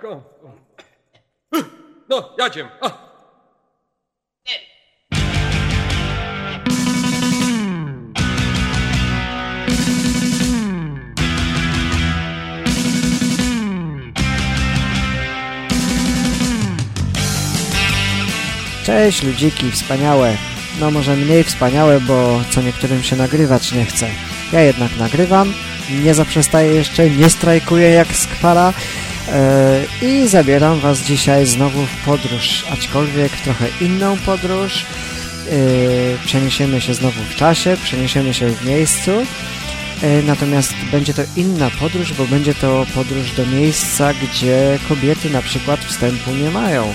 Ko- No. Cześć ludziki, wspaniałe. No może mniej wspaniałe, bo co niektórym się nagrywać nie chce. Ja jednak nagrywam, nie zaprzestaję jeszcze, nie strajkuję jak skwara yy, i zabieram Was dzisiaj znowu w podróż, aczkolwiek trochę inną podróż. Yy, przeniesiemy się znowu w czasie, przeniesiemy się w miejscu. Yy, Natomiast będzie to inna podróż, bo będzie to podróż do miejsca, gdzie kobiety na przykład wstępu nie mają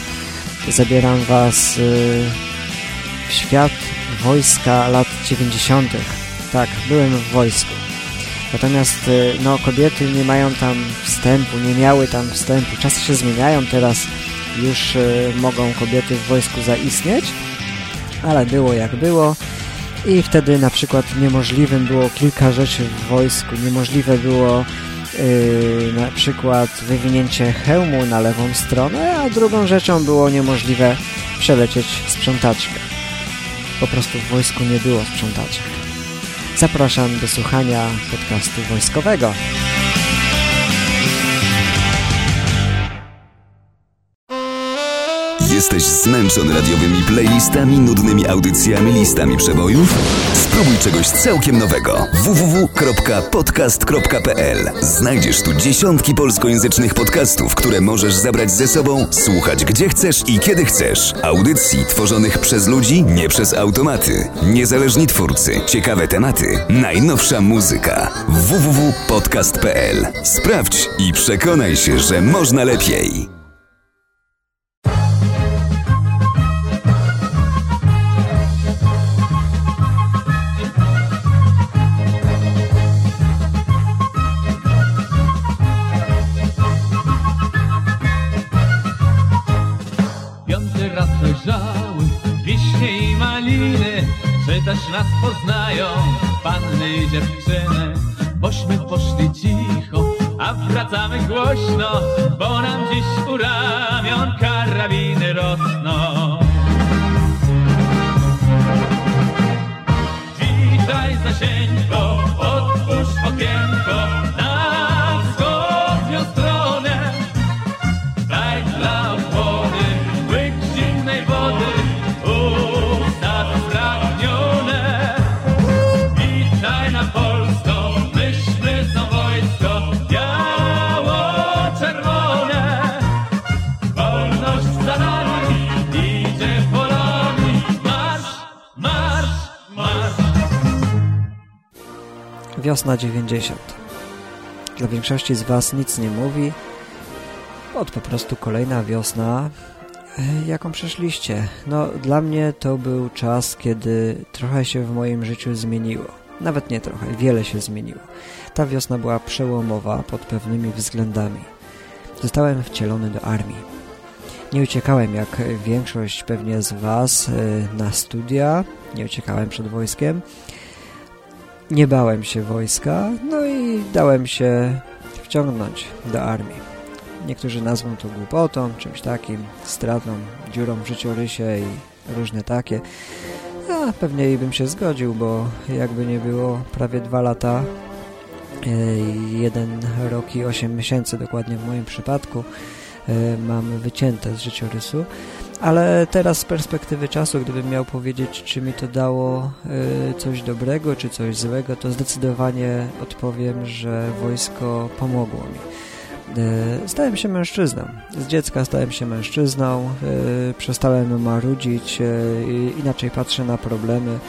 zabieram Was w świat wojska lat 90. Tak, byłem w wojsku. Natomiast y, no, kobiety nie mają tam wstępu, nie miały tam wstępu. Czasy się zmieniają, teraz już y, mogą kobiety w wojsku zaistnieć, ale było jak było. I wtedy na przykład niemożliwym było kilka rzeczy w wojsku. Niemożliwe było Yy, na przykład wywinięcie hełmu na lewą stronę, a drugą rzeczą było niemożliwe przelecieć sprzątaczkę. Po prostu w wojsku nie było sprzątaczek. Zapraszam do słuchania podcastu wojskowego. Jesteś zmęczony radiowymi playlistami, nudnymi audycjami, listami przebojów? Spróbuj czegoś całkiem nowego. www.podcast.pl Znajdziesz tu dziesiątki polskojęzycznych podcastów, które możesz zabrać ze sobą, słuchać gdzie chcesz i kiedy chcesz. Audycji tworzonych przez ludzi, nie przez automaty. Niezależni twórcy, ciekawe tematy, najnowsza muzyka. www.podcast.pl Sprawdź i przekonaj się, że można lepiej. Nas poznają. Panny i dziewczyny Bośmy poszli cicho, a wracamy głośno Bo nam dziś u ramion karabiny rosną. Witaj Zasieńko, otwórz okienko Wiosna 90. Dla większości z Was nic nie mówi, to po prostu kolejna wiosna, e, jaką przeszliście. No, dla mnie to był czas, kiedy trochę się w moim życiu zmieniło. Nawet nie trochę, wiele się zmieniło. Ta wiosna była przełomowa pod pewnymi względami. Zostałem wcielony do armii. Nie uciekałem jak większość pewnie z Was e, na studia, nie uciekałem przed wojskiem. Nie bałem się wojska, no i dałem się wciągnąć do armii. Niektórzy nazwą to głupotą, czymś takim, stratą, dziurą w życiorysie i różne takie. Ja pewnie i bym się zgodził, bo jakby nie było prawie dwa lata, e, jeden rok i osiem miesięcy dokładnie w moim przypadku e, mam wycięte z życiorysu. Ale teraz z perspektywy czasu, gdybym miał powiedzieć, czy mi to dało y, coś dobrego, czy coś złego, to zdecydowanie odpowiem, że wojsko pomogło mi. Y, stałem się mężczyzną. Z dziecka stałem się mężczyzną, y, przestałem marudzić, y, inaczej patrzę na problemy,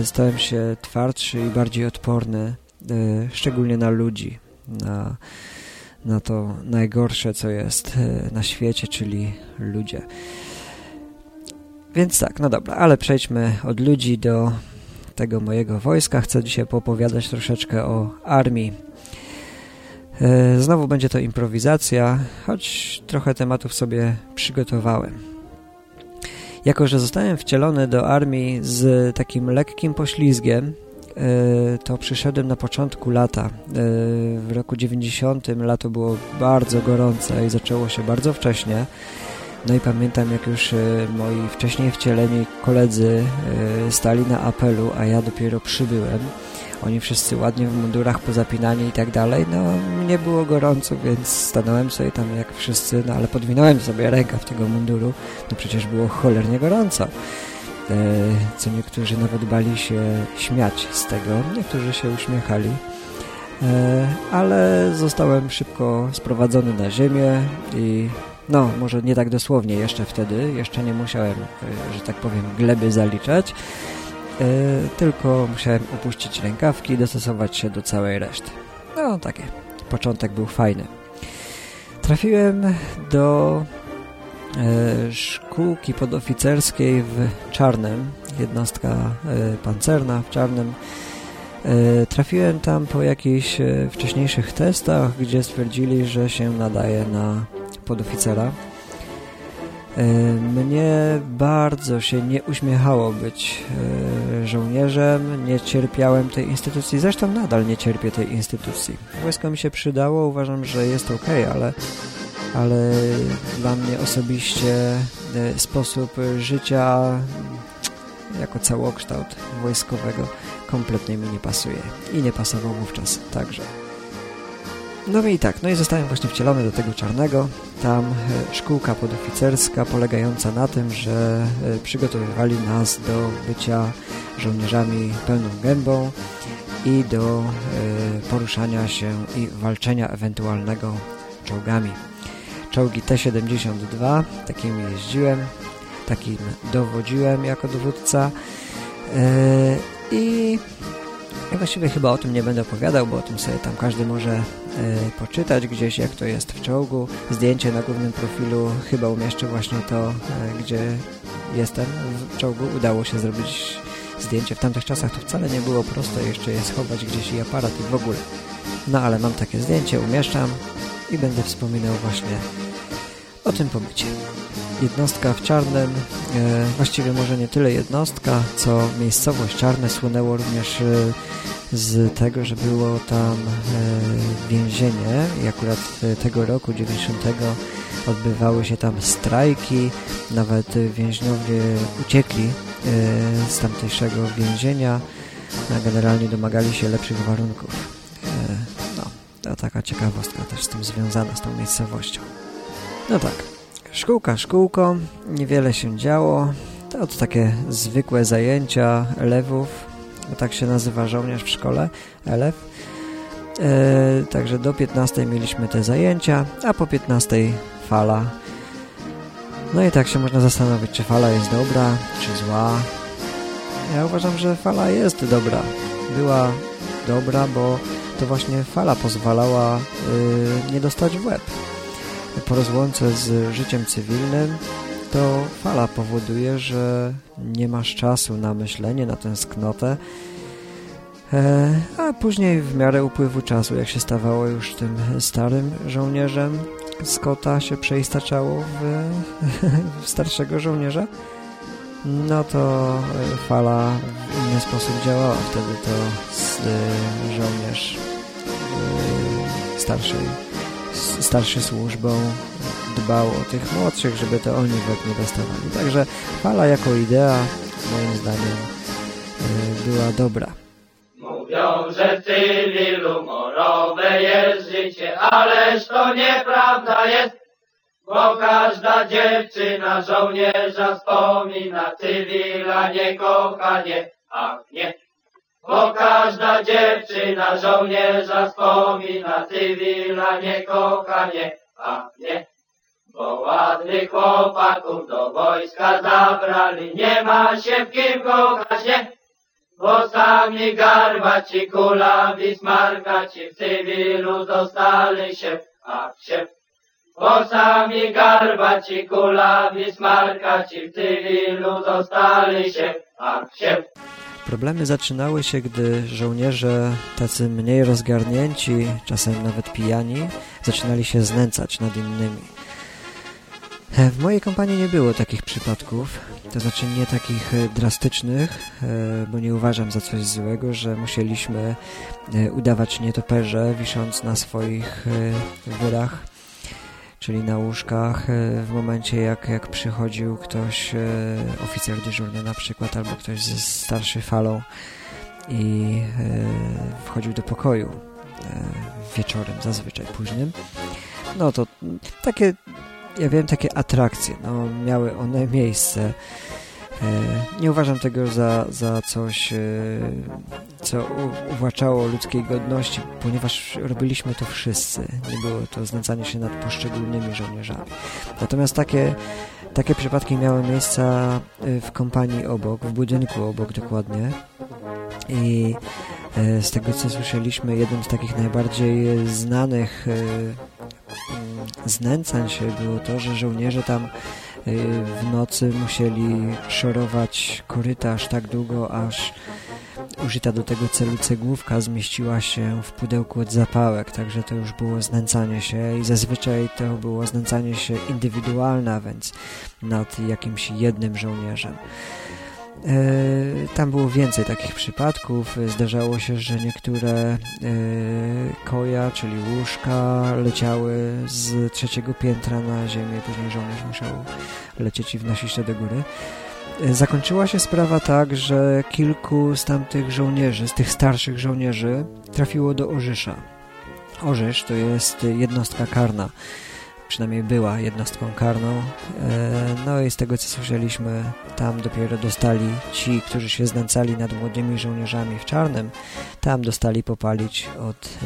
y, stałem się twardszy i bardziej odporny, y, szczególnie na ludzi, na, na to najgorsze, co jest na świecie, czyli ludzie. Więc tak, no dobra, ale przejdźmy od ludzi do tego mojego wojska. Chcę dzisiaj poopowiadać troszeczkę o armii. E, Znowu będzie to improwizacja, choć trochę tematów sobie przygotowałem. Jako, że zostałem wcielony do armii z takim lekkim poślizgiem, to przyszedłem na początku lata. W roku 90 lato było bardzo gorące i zaczęło się bardzo wcześnie. No i pamiętam, jak już moi wcześniej wcieleni koledzy stali na apelu, a ja dopiero przybyłem. Oni wszyscy ładnie w mundurach pozapinani i tak dalej. No, mnie było gorąco, więc stanąłem sobie tam jak wszyscy, no ale podwinąłem sobie rękaw tego munduru. No przecież było cholernie gorąco. E, co niektórzy nawet bali się śmiać z tego, niektórzy się uśmiechali. E, ale zostałem szybko sprowadzony na ziemię i no, może nie tak dosłownie jeszcze wtedy, jeszcze nie musiałem, e, że tak powiem, gleby zaliczać, tylko musiałem opuścić rękawki i dostosować się do całej reszty. No, takie. Początek był fajny. Trafiłem do E, szkółki podoficerskiej w Czarnem, jednostka e, pancerna w Czarnym. E, trafiłem tam po jakichś wcześniejszych testach, gdzie stwierdzili, że się nadaje na podoficera. Mnie bardzo się nie uśmiechało być żołnierzem, nie cierpiałem tej instytucji, zresztą nadal nie cierpię tej instytucji. Wojsko mi się przydało, uważam, że jest ok, ale ale dla mnie osobiście e, sposób życia jako całokształt wojskowego kompletnie mi nie pasuje i nie pasował wówczas także. No i tak, no i zostałem właśnie wcielony do tego czarnego. Tam e, szkółka podoficerska polegająca na tym, że e, przygotowywali nas do bycia żołnierzami pełną gębą i do poruszania się i walczenia ewentualnego czołgami czołgi T-72, takimi jeździłem, takim dowodziłem jako dowódca e, i właściwie chyba o tym nie będę opowiadał, bo o tym sobie tam każdy może e, poczytać gdzieś, jak to jest w czołgu. Zdjęcie na głównym profilu chyba umieszczę właśnie to, e, gdzie jestem w czołgu. Udało się zrobić zdjęcie. W tamtych czasach to wcale nie było proste jeszcze je schować gdzieś i aparat i w ogóle. No ale mam takie zdjęcie, umieszczam i będę wspominał właśnie o tym pobycie. Jednostka w Czarnem, e, właściwie może nie tyle jednostka, co miejscowość Czarne słynęło również e, z tego, że było tam e, więzienie i akurat tego roku 90 odbywały się tam strajki, nawet więźniowie uciekli z tamtejszego więzienia, generalnie domagali się lepszych warunków. No, to taka ciekawostka też z tym związana, z tą miejscowością. No tak, szkółka szkółką, niewiele się działo. To takie zwykłe zajęcia elewów, bo tak się nazywa żołnierz w szkole, elew. E, także do 15 mieliśmy te zajęcia, a po 15 fala. No i tak się można zastanowić, czy fala jest dobra, czy zła. Ja uważam, że fala jest dobra. Była dobra, bo to właśnie fala pozwalała yy, nie dostać w łeb po rozłące z życiem cywilnym, to fala powoduje, że nie masz czasu na myślenie, na tęsknotę, e, a później w miarę upływu czasu, jak się stawało już tym starym żołnierzem, z kota się przeistaczało w, w starszego żołnierza, no to fala w inny sposób działała. Wtedy to e, żołnierz e, starszej starszy służbą dbał o tych młodszych, żeby to oni wek nie dostawali. Także fala jako idea moim zdaniem e, była dobra. Mówią, że w cywilu morowe jest życie, ależ to nieprawda jest, bo każda dziewczyna żołnierza wspomina cywila niekochanie, ach nie. Bo każda dziewczyna żołnierza wspomina cywila niekochanie, a nie. Bo ładnych chłopaków do wojska zabrali, nie ma się w kim kochać, nie. Bo sami garbaci, kulawi, smarkaci w cywilu zostali się, a się. Bo sami garbaci, kulawi, smarkaci w cywilu zostali się, a się. Problemy zaczynały się, gdy żołnierze, tacy mniej rozgarnięci, czasem nawet pijani, zaczynali się znęcać nad innymi. W mojej kompanii nie było takich przypadków, to znaczy nie takich e, drastycznych, e, bo nie uważam za coś złego, że musieliśmy e, udawać nietoperze, wisząc na swoich wyrach, czyli na łóżkach, w momencie jak, jak przychodził ktoś, oficer dyżurny na przykład, albo ktoś ze starszy falą i wchodził do pokoju wieczorem, zazwyczaj późnym. No to takie ja wiem, takie atrakcje, no, miały one miejsce. E, nie uważam tego za, za coś, e, co uwłaczało ludzkiej godności, ponieważ robiliśmy to wszyscy. Nie było to znęcanie się nad poszczególnymi żołnierzami. Natomiast takie, takie przypadki miały miejsce w kompanii obok, w budynku obok dokładnie. I e, z tego co słyszeliśmy, jeden z takich najbardziej znanych znęcań się było to, że żołnierze tam y, w nocy musieli szorować korytarz tak długo, aż użyta do tego celu cegłówka zmieściła się w pudełku od zapałek, także to już było znęcanie się i zazwyczaj to było znęcanie się indywidualne, więc nad jakimś jednym żołnierzem. E, tam było więcej takich przypadków. Zdarzało się, że niektóre e, koja, czyli łóżka, leciały z trzeciego piętra na ziemię. Później żołnierz musiał lecieć i wnosić to do góry. E, zakończyła się sprawa tak, że kilku z tamtych żołnierzy, z tych starszych żołnierzy, trafiło do Orzysza. Orzysz to jest jednostka karna przynajmniej była jednostką karną. E, no i z tego co słyszeliśmy, tam dopiero dostali ci, którzy się znęcali nad młodymi żołnierzami w czarnym, tam dostali popalić od,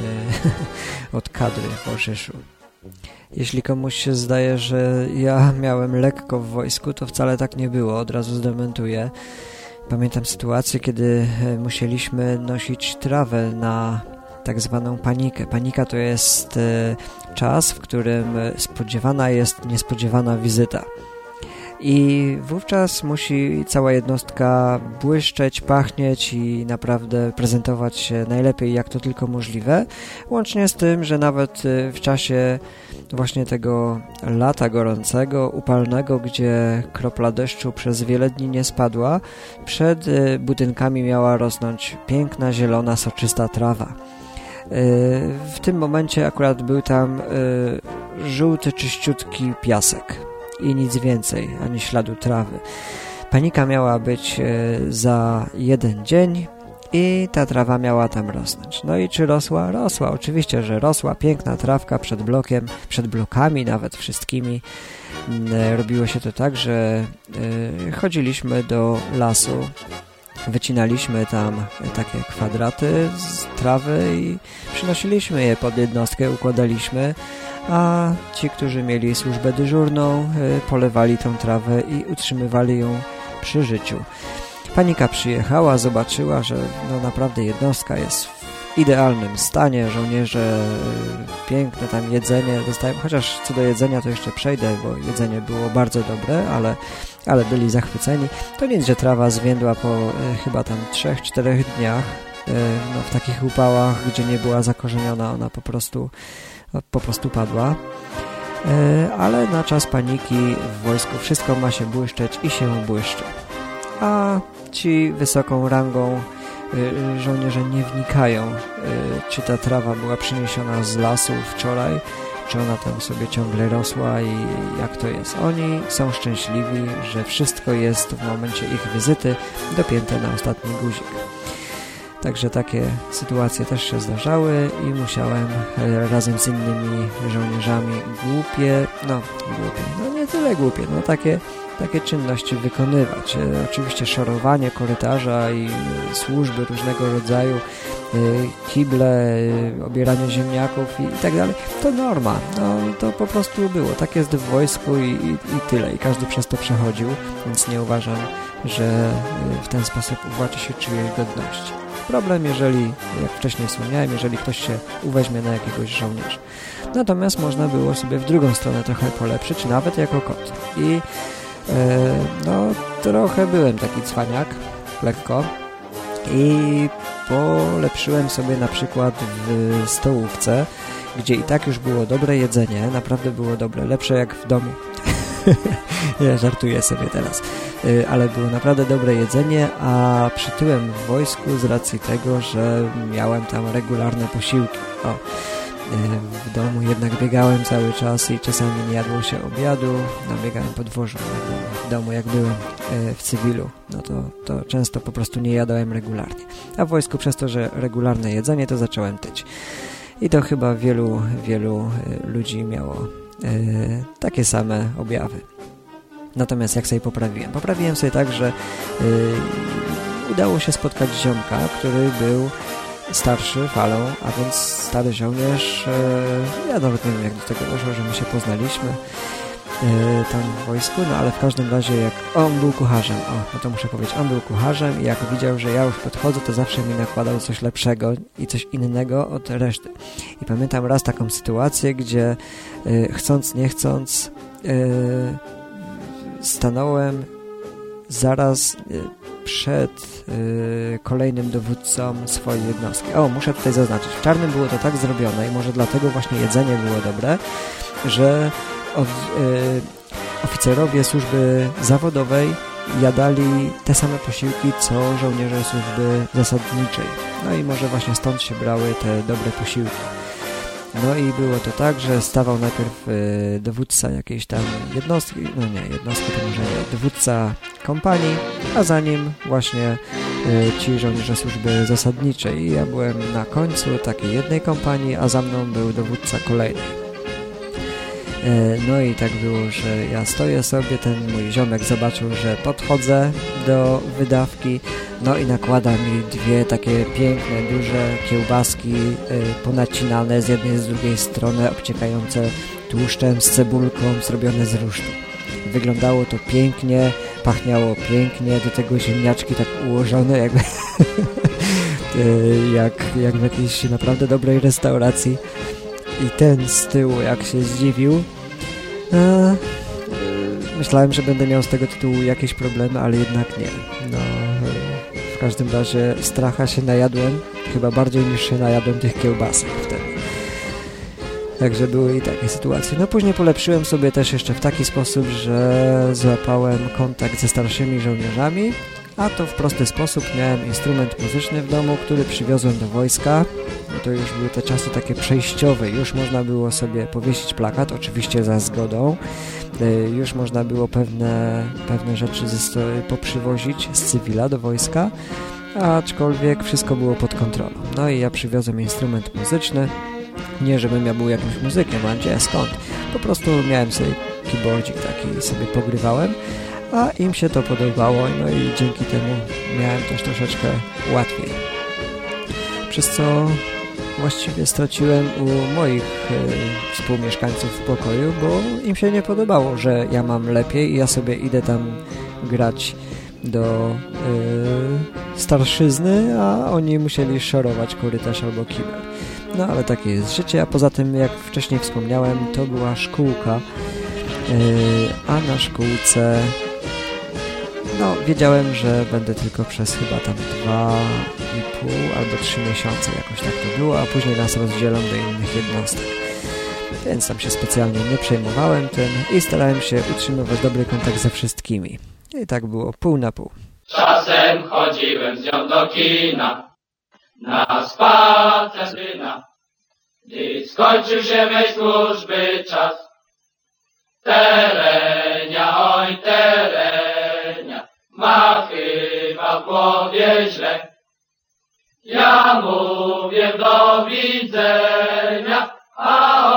e, od kadry w Orzyszu. Jeśli komuś się zdaje, że ja miałem lekko w wojsku, to wcale tak nie było, od razu zdementuję. Pamiętam sytuację, kiedy e, musieliśmy nosić trawę na tak zwaną panikę. Panika to jest e, czas, w którym spodziewana jest niespodziewana wizyta. I wówczas musi cała jednostka błyszczeć, pachnieć i naprawdę prezentować się najlepiej jak to tylko możliwe. Łącznie z tym, że nawet e, w czasie właśnie tego lata gorącego, upalnego, gdzie kropla deszczu przez wiele dni nie spadła, przed e, budynkami miała rosnąć piękna, zielona, soczysta trawa. W tym momencie akurat był tam e, żółty, czyściutki piasek i nic więcej, ani śladu trawy. Panika miała być e, za jeden dzień i ta trawa miała tam rosnąć. No i czy rosła? Rosła, oczywiście, że rosła. Piękna trawka przed blokiem, przed blokami nawet wszystkimi. Robiło się to tak, że e, chodziliśmy do lasu Wycinaliśmy tam takie kwadraty z trawy i przynosiliśmy je pod jednostkę, układaliśmy, a ci, którzy mieli służbę dyżurną, y, polewali tą trawę i utrzymywali ją przy życiu. Panika przyjechała, zobaczyła, że no naprawdę jednostka jest idealnym stanie, żołnierze piękne tam jedzenie dostają, chociaż co do jedzenia to jeszcze przejdę, bo jedzenie było bardzo dobre, ale ale byli zachwyceni. To nic, że trawa zwiędła po e, chyba tam 3-4 dniach. E, no, w takich upałach, gdzie nie była zakorzeniona, ona po prostu, po prostu padła. E, ale na czas paniki w wojsku wszystko ma się błyszczeć i się błyszczy. A ci wysoką rangą żołnierze nie wnikają, czy ta trawa była przyniesiona z lasu wczoraj, czy ona tam sobie ciągle rosła i jak to jest. Oni są szczęśliwi, że wszystko jest w momencie ich wizyty dopięte na ostatni guzik. Także takie sytuacje też się zdarzały i musiałem e, razem z innymi żołnierzami głupie, no głupie, no nie tyle głupie, no takie takie czynności wykonywać. E, oczywiście szorowanie korytarza i służby różnego rodzaju, e, kible, e, obieranie ziemniaków i, i tak dalej, to norma. No, to po prostu było. Tak jest w wojsku i, i, i tyle. I każdy przez to przechodził, więc nie uważam, że w ten sposób uwłaczy się czyjejś godności. Problem, jeżeli, jak wcześniej wspomniałem, jeżeli ktoś się uweźmie na jakiegoś żołnierza. Natomiast można było sobie w drugą stronę trochę polepszyć, nawet jako kot. I no, trochę byłem taki cwaniak, lekko. I polepszyłem sobie na przykład w stołówce, gdzie i tak już było dobre jedzenie, naprawdę było dobre, lepsze jak w domu. nie, żartuję sobie teraz. Y, ale było naprawdę dobre jedzenie, a przytyłem w wojsku z racji tego, że miałem tam regularne posiłki. O, y, w domu jednak biegałem cały czas i czasami nie jadło się obiadu, no biegałem po dworzu domu jak byłem y, w cywilu, no to, to często po prostu nie jadałem regularnie. A w wojsku przez to, że regularne jedzenie, to zacząłem tyć. I to chyba wielu, wielu ludzi miało takie same objawy. Natomiast jak sobie poprawiłem? Poprawiłem sobie tak, że udało się spotkać ziomka, który był starszy falą, a więc stary żołnierz. Ja nawet nie wiem jak do tego doszło, że my się poznaliśmy tam w wojsku, no ale w każdym razie jak on był kucharzem, o, no to muszę powiedzieć, on był kucharzem i jak widział, że ja już podchodzę, to zawsze mi nakładał coś lepszego i coś innego od reszty. I pamiętam raz taką sytuację, gdzie yy, chcąc, nie chcąc yy, stanąłem zaraz y, przed y, kolejnym dowódcą swojej jednostki. O, muszę tutaj zaznaczyć. W Czarnym było to tak zrobione i może dlatego właśnie jedzenie było dobre, że y, oficerowie służby zawodowej jadali te same posiłki, co żołnierze służby zasadniczej. No i może właśnie stąd się brały te dobre posiłki. No i było to tak, że stawał najpierw y, dowódca jakiejś tam jednostki, no nie, jednostki to może nie, dowódca kompanii, a za nim właśnie y, ci żołnierze służby zasadniczej. I ja byłem na końcu takiej jednej kompanii, a za mną był dowódca kolejnej. E, no i tak było, że ja stoję sobie, ten mój ziomek zobaczył, że podchodzę do wydawki, no i nakłada mi dwie takie piękne, duże kiełbaski e, ponacinane z jednej z drugiej strony, obciekające tłuszczem z cebulką, zrobione z rusztu. Wyglądało to pięknie, pachniało pięknie, do tego ziemniaczki tak ułożone jakby e, jak, jak w jakiejś naprawdę dobrej restauracji. I ten z tyłu, jak się zdziwił, myślałem, że będę miał z tego tytułu jakieś problemy, ale jednak nie. No, w każdym razie stracha się najadłem, chyba bardziej niż się najadłem tych kiełbasek wtedy. Także były i takie sytuacje. No później polepszyłem sobie też jeszcze w taki sposób, że złapałem kontakt ze starszymi żołnierzami, a to w prosty sposób miałem instrument muzyczny w domu, który przywiozłem do wojska. To już były te czasy takie przejściowe, już można było sobie powiesić plakat, oczywiście za zgodą. E, już można było pewne, pewne rzeczy poprzywozić z cywila do wojska, aczkolwiek wszystko było pod kontrolą. No i ja przywiozłem instrument muzyczny, nie żebym ja był jakimś muzykiem, a gdzie, skąd? Po prostu miałem sobie keyboardzik taki sobie pogrywałem a im się to podobało, no i dzięki temu miałem też troszeczkę łatwiej. Przez co właściwie straciłem u moich y, współmieszkańców w pokoju, bo im się nie podobało, że ja mam lepiej i ja sobie idę tam grać do y, starszyzny, a oni musieli szorować korytarz albo kibel. No ale takie jest życie, a poza tym, jak wcześniej wspomniałem, to była szkółka, y, a na szkółce no, wiedziałem, że będę tylko przez chyba tam dwa i pół albo trzy miesiące jakoś tak to było, a później nas rozdzielą do innych jednostek. Więc tam się specjalnie nie przejmowałem tym i starałem się utrzymywać dobry kontakt ze wszystkimi. I tak było pół na pół. Czasem chodziłem z nią do kina, na spacer Gdy skończył się mej służby czas, terenia, oj terenia, ma chyba w głowie źle. Ja mówię do widzenia, a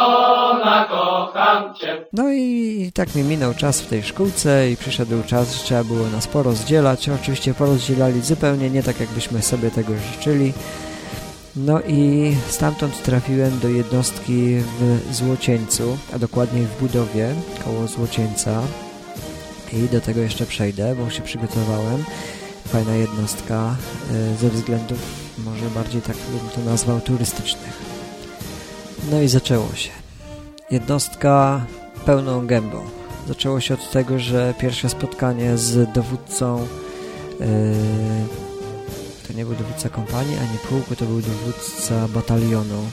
ona kocham cię. No i tak mi minął czas w tej szkółce i przyszedł czas, że trzeba było nas porozdzielać. Oczywiście porozdzielali zupełnie nie tak, jakbyśmy sobie tego życzyli. No i stamtąd trafiłem do jednostki w Złocieńcu, a dokładniej w budowie koło Złocieńca i do tego jeszcze przejdę, bo się przygotowałem. Fajna jednostka e, ze względów może bardziej tak bym to nazwał turystycznych. No i zaczęło się. Jednostka pełną gębą. Zaczęło się od tego, że pierwsze spotkanie z dowódcą yy, to nie był dowódca kompanii, ani pułku, to był dowódca batalionu.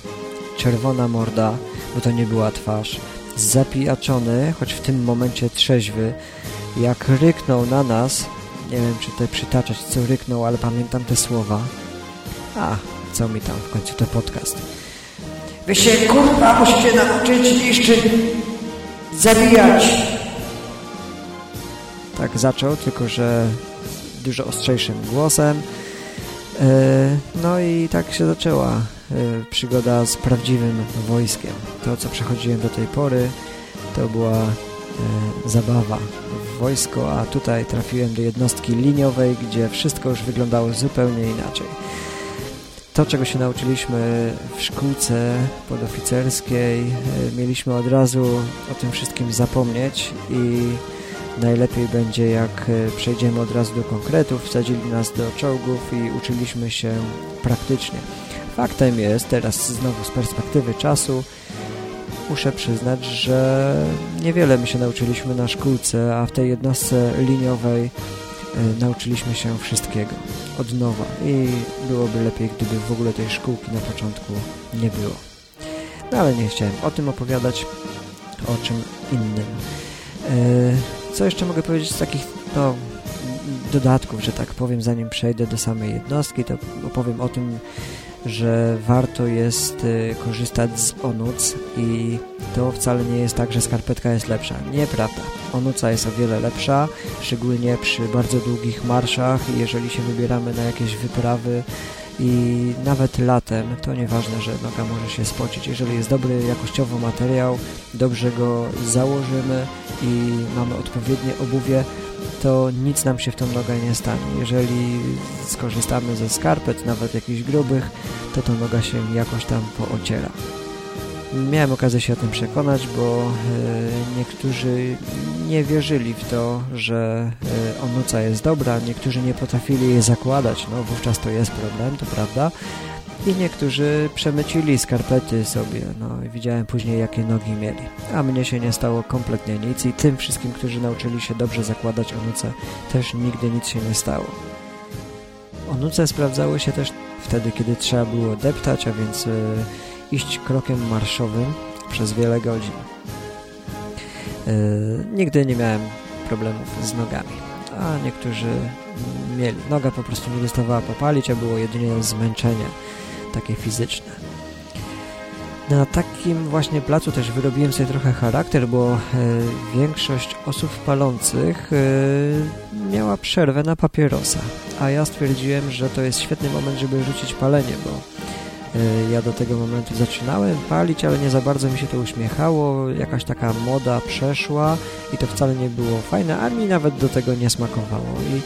Czerwona morda, bo to nie była twarz zapijaczony, choć w tym momencie trzeźwy, jak ryknął na nas, nie wiem czy tutaj przytaczać co ryknął, ale pamiętam te słowa. A, co mi tam w końcu to podcast. Wy się kurwa musicie nauczyć niszczyć, zabijać. Tak zaczął, tylko że dużo ostrzejszym głosem. E, no i tak się zaczęła e, przygoda z prawdziwym wojskiem. To, co przechodziłem do tej pory, to była e, zabawa wojsko, a tutaj trafiłem do jednostki liniowej, gdzie wszystko już wyglądało zupełnie inaczej. To, czego się nauczyliśmy w szkółce podoficerskiej, mieliśmy od razu o tym wszystkim zapomnieć i najlepiej będzie jak e, przejdziemy od razu do konkretów, wsadzili nas do czołgów i uczyliśmy się praktycznie. Faktem jest, teraz znowu z perspektywy czasu, muszę przyznać, że niewiele my się nauczyliśmy na szkółce, a w tej jednostce liniowej e, nauczyliśmy się wszystkiego od nowa i byłoby lepiej, gdyby w ogóle tej szkółki na początku nie było. No ale nie chciałem o tym opowiadać, o czym innym. E, co jeszcze mogę powiedzieć z takich no, dodatków, że tak powiem, zanim przejdę do samej jednostki, to opowiem o tym, że warto jest y, korzystać z onuc i to wcale nie jest tak, że skarpetka jest lepsza. Nieprawda. Onuca jest o wiele lepsza, szczególnie przy bardzo długich marszach i jeżeli się wybieramy na jakieś wyprawy i nawet latem, to nieważne, że noga może się spocić. Jeżeli jest dobry jakościowo materiał, dobrze go założymy i mamy odpowiednie obuwie, to nic nam się w tą nogę nie stanie. Jeżeli skorzystamy ze skarpet, nawet jakichś grubych, to ta noga się jakoś tam poociera. Miałem okazję się o tym przekonać, bo e, niektórzy nie wierzyli w to, że e, onuca jest dobra, niektórzy nie potrafili jej zakładać, no wówczas to jest problem, to prawda. I niektórzy przemycili skarpety sobie, no i widziałem później jakie nogi mieli. A mnie się nie stało kompletnie nic i tym wszystkim, którzy nauczyli się dobrze zakładać onuce, też nigdy nic się nie stało. Onuce sprawdzały się też wtedy, kiedy trzeba było deptać, a więc e, iść krokiem marszowym przez wiele godzin. Yy, nigdy nie miałem problemów z nogami, a niektórzy mieli. Noga po prostu nie dostawała popalić, a było jedynie zmęczenie takie fizyczne. Na takim właśnie placu też wyrobiłem sobie trochę charakter, bo e, większość osób palących e, miała przerwę na papierosa, a ja stwierdziłem, że to jest świetny moment, żeby rzucić palenie, bo E, ja do tego momentu zaczynałem palić, ale nie za bardzo mi się to uśmiechało. Jakaś taka moda przeszła i to wcale nie było fajne, a mi nawet do tego nie smakowało. I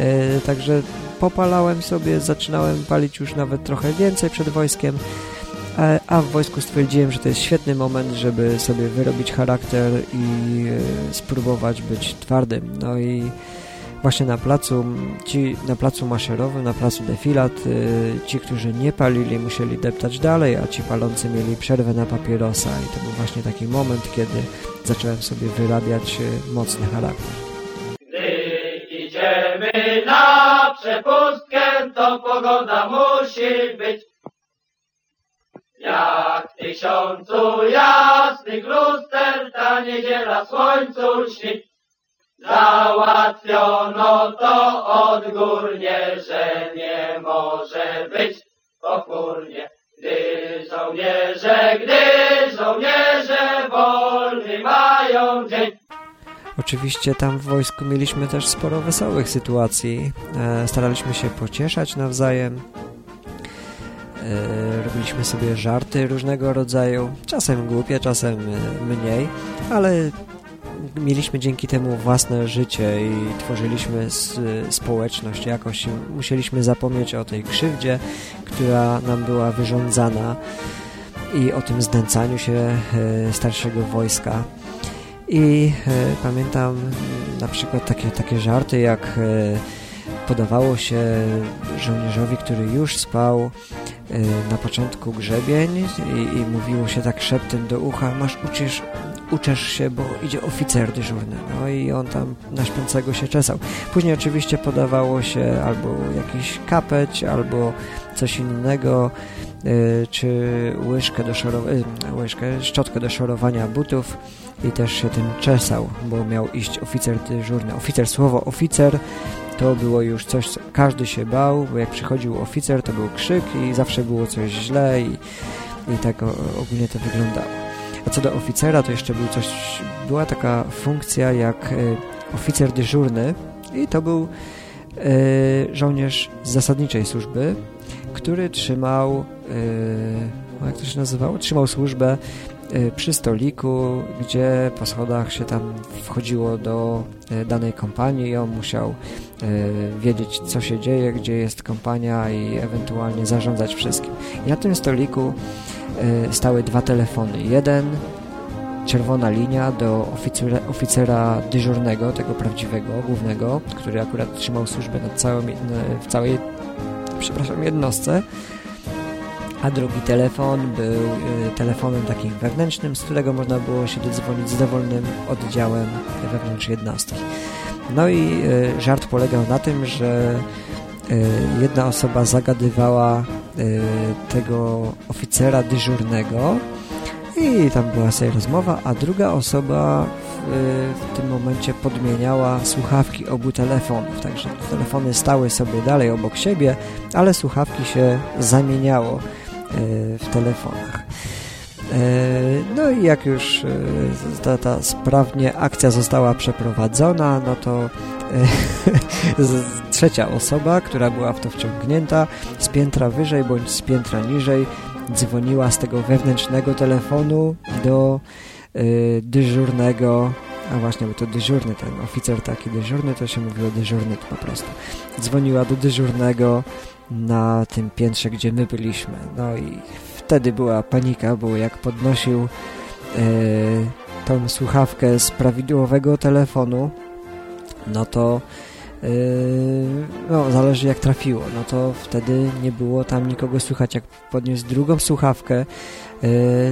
e, także popalałem sobie, zaczynałem palić już nawet trochę więcej przed wojskiem, a, e, w wojsku stwierdziłem, że to jest świetny moment, żeby sobie wyrobić charakter i e, spróbować być twardym. No i właśnie na placu, ci na placu maszerowym, na placu defilat, y, ci, którzy nie palili, musieli deptać dalej, a ci palący mieli przerwę na papierosa i to był właśnie taki moment, kiedy zacząłem sobie wyrabiać y, mocny charakter. Gdy idziemy przepustkę, to pogoda musi być jak tysiącu jasnych luster, ta niedziela słońcu śni. Załatwiono to odgórnie, że nie może być pochmurnie. Gdy żołnierze, gdy żołnierze wolny mają dzień. Oczywiście tam w wojsku mieliśmy też sporo wesołych sytuacji. E, staraliśmy się pocieszać nawzajem. E, robiliśmy sobie żarty różnego rodzaju, czasem głupie, czasem e, mniej, ale mieliśmy dzięki temu własne życie i tworzyliśmy społeczność jakoś. Musieliśmy zapomnieć o tej krzywdzie, która nam była wyrządzana i o tym znęcaniu się starszego wojska. I e, pamiętam na przykład takie, takie żarty, jak e, podawało się żołnierzowi, który już spał na początku grzebień i, i mówiło się tak szeptem do ucha, masz uciesz uczesz się, bo idzie oficer dyżurny. No i on tam na śpiącego się czesał. Później oczywiście podawało się albo jakiś kapeć, albo coś innego, czy łyżkę do szorowania, y, łyżkę, szczotkę do szorowania butów i też się tym czesał, bo miał iść oficer dyżurny. Oficer, słowo oficer to było już coś, co każdy się bał, bo jak przychodził oficer, to był krzyk i zawsze było coś źle i, i tak ogólnie to wyglądało. A co do oficera, to jeszcze był coś, była taka funkcja jak y, oficer dyżurny i to był żołnierz z zasadniczej służby, który trzymał, jak to się nazywało? Trzymał służbę Y, przy stoliku, gdzie po schodach się tam wchodziło do y, danej kompanii i on musiał wiedzieć, co się dzieje, gdzie jest kompania i ewentualnie zarządzać wszystkim. I na tym stoliku stały dwa telefony. Jeden czerwona linia do oficera, oficera dyżurnego, tego prawdziwego, głównego, który akurat trzymał służbę nad całą, w całej przepraszam, jednostce a drugi telefon był y, telefonem takim wewnętrznym, z którego można było się dodzwonić z dowolnym oddziałem wewnątrz jednostki. No i y, żart polegał na tym, że y, jedna osoba zagadywała tego oficera dyżurnego i tam była sobie rozmowa, a druga osoba w, w, tym momencie podmieniała słuchawki obu telefonów, także telefony stały sobie dalej obok siebie, ale słuchawki się zamieniało. E, w telefonach. E, no i jak już e, ta, ta sprawnie akcja została przeprowadzona, no to trzecia osoba, która była w to wciągnięta, z piętra wyżej bądź z piętra niżej, dzwoniła z tego wewnętrznego telefonu do dyżurnego a właśnie, bo to dyżurny, ten oficer taki dyżurny, to się mówiło dyżurny po prostu. Dzwoniła do dyżurnego na tym piętrze, gdzie my byliśmy. No i wtedy była panika, bo jak podnosił e, tą słuchawkę z prawidłowego telefonu, no to e, no, zależy jak trafiło, no to wtedy nie było tam nikogo słychać. Jak podniósł drugą słuchawkę, e,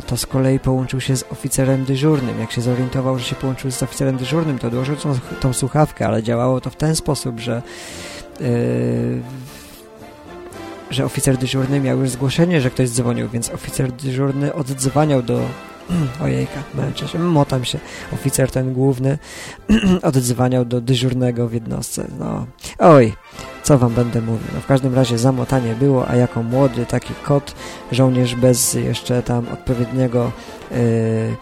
to z kolei połączył się z oficerem dyżurnym. Jak się zorientował, że się połączył z oficerem dyżurnym, to dołożył tą, tą słuchawkę, ale działało to w ten sposób, że że oficer dyżurny miał już zgłoszenie, że ktoś dzwonił, więc oficer dyżurny oddzwaniał do... Ojejka, męczę się, motam się. Oficer ten główny oddzwaniał do dyżurnego w jednostce. No, oj, co wam będę mówił. No, w każdym razie zamotanie było, a jako młody taki kot, żołnierz bez jeszcze tam odpowiedniego... Yy,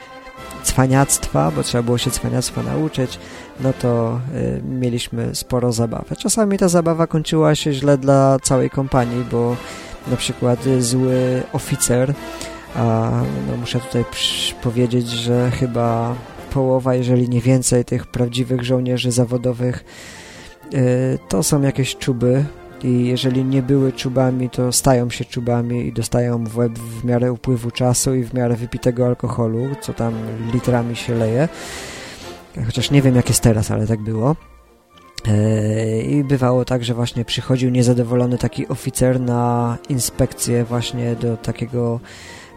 cwaniactwa, bo trzeba było się cwaniactwa nauczyć, no to y, mieliśmy sporo zabawy. Czasami ta zabawa kończyła się źle dla całej kompanii, bo na przykład zły oficer, a no muszę tutaj powiedzieć, że chyba połowa, jeżeli nie więcej tych prawdziwych żołnierzy zawodowych y, to są jakieś czuby, i jeżeli nie były czubami, to stają się czubami i dostają w łeb w miarę upływu czasu i w miarę wypitego alkoholu, co tam litrami się leje. Chociaż nie wiem jak jest teraz, ale tak było. E, I bywało tak, że właśnie przychodził niezadowolony taki oficer na inspekcję właśnie do takiego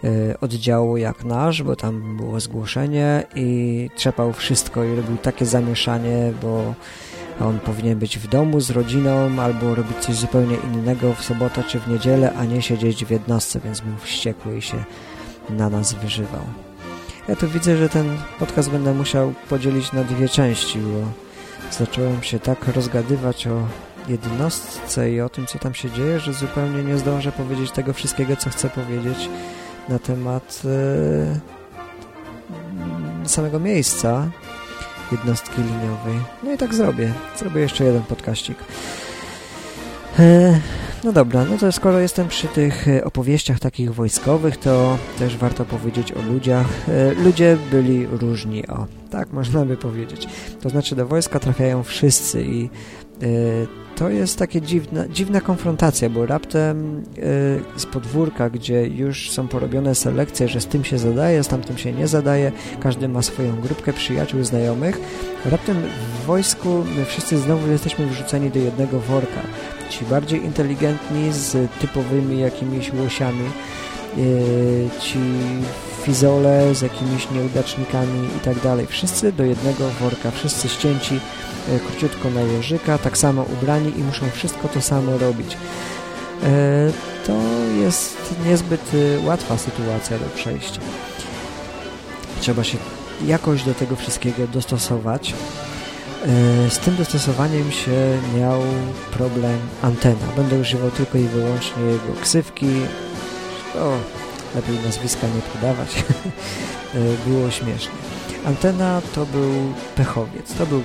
e, oddziału jak nasz, bo tam było zgłoszenie i trzepał wszystko i robił takie zamieszanie, bo on powinien być w domu z rodziną albo robić coś zupełnie innego w sobotę czy w niedzielę, a nie siedzieć w jednostce, więc był wściekły i się na nas wyżywał. Ja tu widzę, że ten podcast będę musiał podzielić na dwie części, bo zacząłem się tak rozgadywać o jednostce i o tym, co tam się dzieje, że zupełnie nie zdążę powiedzieć tego wszystkiego, co chcę powiedzieć na temat yy, samego miejsca, jednostki liniowej. No i tak zrobię. Zrobię jeszcze jeden podkaścik. E, no dobra, no to skoro jestem przy tych e, opowieściach takich wojskowych, to też warto powiedzieć o ludziach. E, ludzie byli różni, o, tak można by powiedzieć. To znaczy do wojska trafiają wszyscy i to jest takie dziwna, dziwna konfrontacja, bo raptem z podwórka, gdzie już są porobione selekcje, że z tym się zadaje, z tamtym się nie zadaje, każdy ma swoją grupkę przyjaciół, znajomych, raptem w wojsku my wszyscy znowu jesteśmy wrzuceni do jednego worka. Ci bardziej inteligentni z typowymi jakimiś łosiami, e, ci fizole z jakimiś nieudacznikami i tak dalej. Wszyscy do jednego worka, wszyscy ścięci e, króciutko na jeżyka, tak samo ubrani i muszą wszystko to samo robić. E, to jest niezbyt e, łatwa sytuacja do przejścia. Trzeba się jakoś do tego wszystkiego dostosować. Z tym dostosowaniem się miał problem antena. Będę używał tylko i wyłącznie jego ksywki. O, lepiej nazwiska nie podawać. Było śmiesznie. Antena to był pechowiec. To był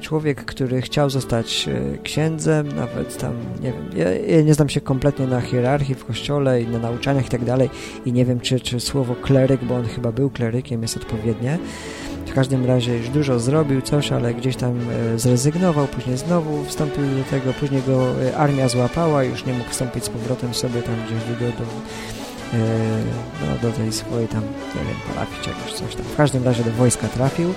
człowiek, który chciał zostać księdzem, nawet tam, nie wiem, ja, ja, nie znam się kompletnie na hierarchii w kościole i na nauczaniach i tak dalej i nie wiem, czy, czy słowo kleryk, bo on chyba był klerykiem, jest odpowiednie, w każdym razie już dużo zrobił coś, ale gdzieś tam e, zrezygnował, później znowu wstąpił do tego, później go e, armia złapała, już nie mógł wstąpić z powrotem sobie tam gdzieś do, do, e, do tej swojej tam, nie wiem, parafii czegoś, coś tam. W każdym razie do wojska trafił.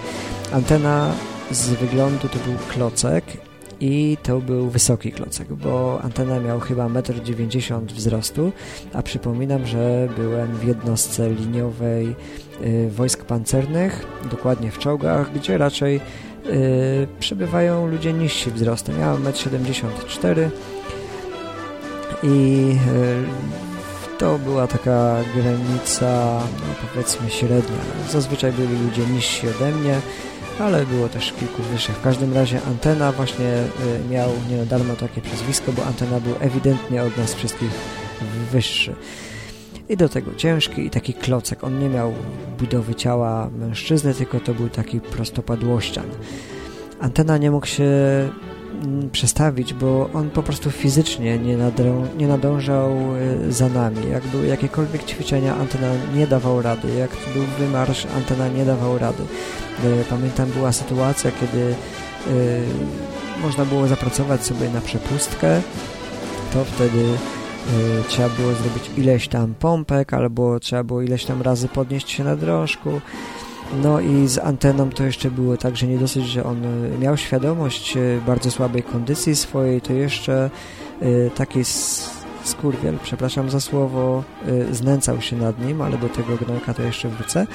Antena z wyglądu to był klocek i to był wysoki klocek, bo antena miał chyba 1,90 m wzrostu, a przypominam, że byłem w jednostce liniowej y, wojsk pancernych, dokładnie w czołgach, gdzie raczej y, przebywają ludzie niżsi wzrostem. Ja mam 1,74 m i to była taka granica, no powiedzmy średnia. Zazwyczaj byli ludzie niżsi ode mnie, ale było też kilku wyższych. W każdym razie Antena właśnie y, miał nie na darmo takie przezwisko, bo Antena był ewidentnie od nas wszystkich wyższy. I do tego ciężki i taki klocek. On nie miał budowy ciała mężczyzny, tylko to był taki prostopadłościan. Antena nie mógł się przestawić, bo on po prostu fizycznie nie, nie nadążał y, za nami. Jak były jakiekolwiek ćwiczenia, antena nie dawał rady. Jak był wymarsz, antena nie dawał rady. Pamiętam była sytuacja, kiedy y, można było zapracować sobie na przepustkę, to wtedy y, trzeba było zrobić ileś tam pompek, albo trzeba było ileś tam razy podnieść się na drążku. No i z anteną to jeszcze było tak, że nie dosyć, że on y, miał świadomość bardzo słabej kondycji swojej, to jeszcze taki skurwiel, przepraszam za słowo, znęcał się nad nim, ale do tego gnojka to jeszcze wrócę.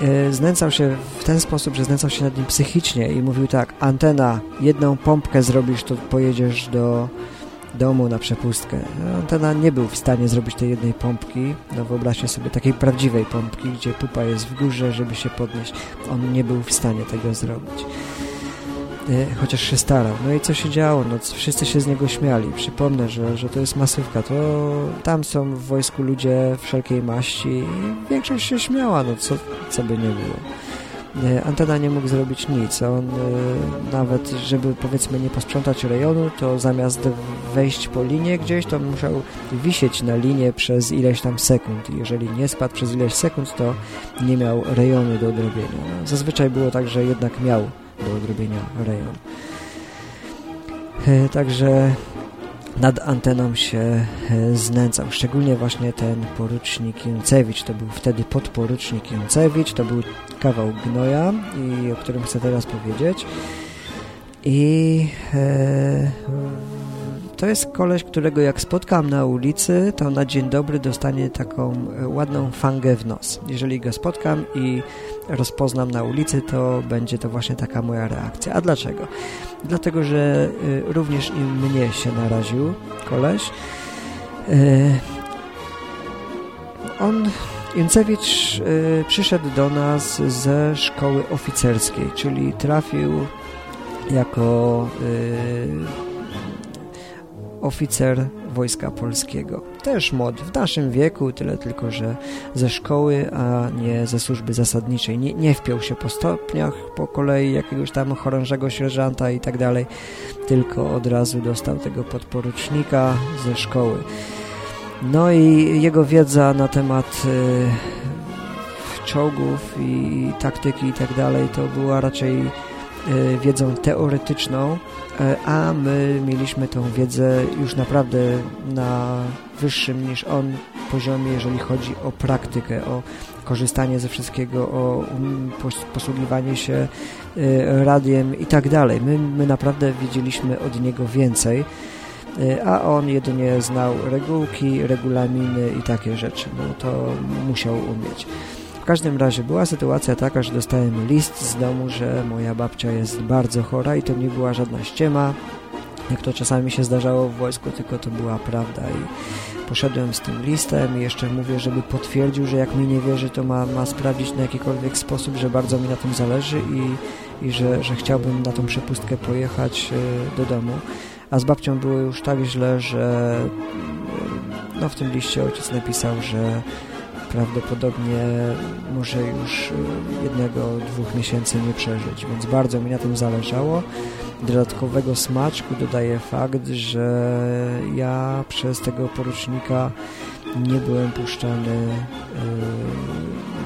E, znęcał się w ten sposób, że znęcał się nad nim psychicznie i mówił tak, antena, jedną pompkę zrobisz, to pojedziesz do domu na przepustkę. No, antena nie był w stanie zrobić tej jednej pompki, no wyobraźcie sobie, takiej prawdziwej pompki, gdzie pupa jest w górze, żeby się podnieść. On nie był w stanie tego zrobić. E, chociaż się starał. No i co się działo? No, wszyscy się z niego śmiali. Przypomnę, że, że to jest masywka. To tam są w wojsku ludzie wszelkiej maści i większość się śmiała, no co, co by nie było. E, antena nie mógł zrobić nic. On e, nawet, żeby powiedzmy nie posprzątać rejonu, to zamiast wejść po linię gdzieś, to musiał wisieć na linię przez ileś tam sekund. Jeżeli nie spadł przez ileś sekund, to nie miał rejonu do odrobienia. No, zazwyczaj było tak, że jednak miał do odrobienia rejon. E, także nad anteną się znęcał. Szczególnie właśnie ten porucznik Juncewicz. To był wtedy podporucznik Juncewicz. To był kawał gnoja, i, o którym chcę teraz powiedzieć. I e, to jest koleś, którego jak spotkam na ulicy, to na dzień dobry dostanie taką e, ładną fangę w nos. Jeżeli go spotkam i rozpoznam na ulicy, to będzie to właśnie taka moja reakcja. A dlaczego? Dlatego, że e, również i mnie się naraził koleś. E, on Jęcewicz przyszedł do nas ze szkoły oficerskiej, czyli trafił jako oficer Wojska Polskiego. Też młody, w naszym wieku, tyle tylko, że ze szkoły, a nie ze służby zasadniczej. Nie, nie wpiął się po stopniach, po kolei jakiegoś tam chorążego sierżanta i tak dalej, tylko od razu dostał tego podporucznika ze szkoły. No i jego wiedza na temat y, czołgów i taktyki i tak dalej to była raczej y, wiedzą teoretyczną, E, a my mieliśmy tą wiedzę już naprawdę na wyższym niż on poziomie, jeżeli chodzi o praktykę, o korzystanie ze wszystkiego, o um, posługiwanie się e, radiem i tak dalej. My, my naprawdę wiedzieliśmy od niego więcej, a on jedynie znał regułki, regulaminy i takie rzeczy. No to musiał umieć. W każdym razie była sytuacja taka, że dostałem list z domu, że moja babcia jest bardzo chora i to nie była żadna ściema, jak to czasami się zdarzało w wojsku, tylko to była prawda i poszedłem z tym listem i jeszcze mówię, żeby potwierdził, że jak mi nie wierzy, to ma, ma sprawdzić na jakikolwiek sposób, że bardzo mi na tym zależy i, i że, że chciałbym na tą przepustkę pojechać e, do domu. A z babcią było już tak źle, że no w tym liście ojciec napisał, że prawdopodobnie może już jednego, dwóch miesięcy nie przeżyć, więc bardzo mi na tym zależało. Dodatkowego smaczku dodaje fakt, że ja przez tego porucznika nie byłem puszczany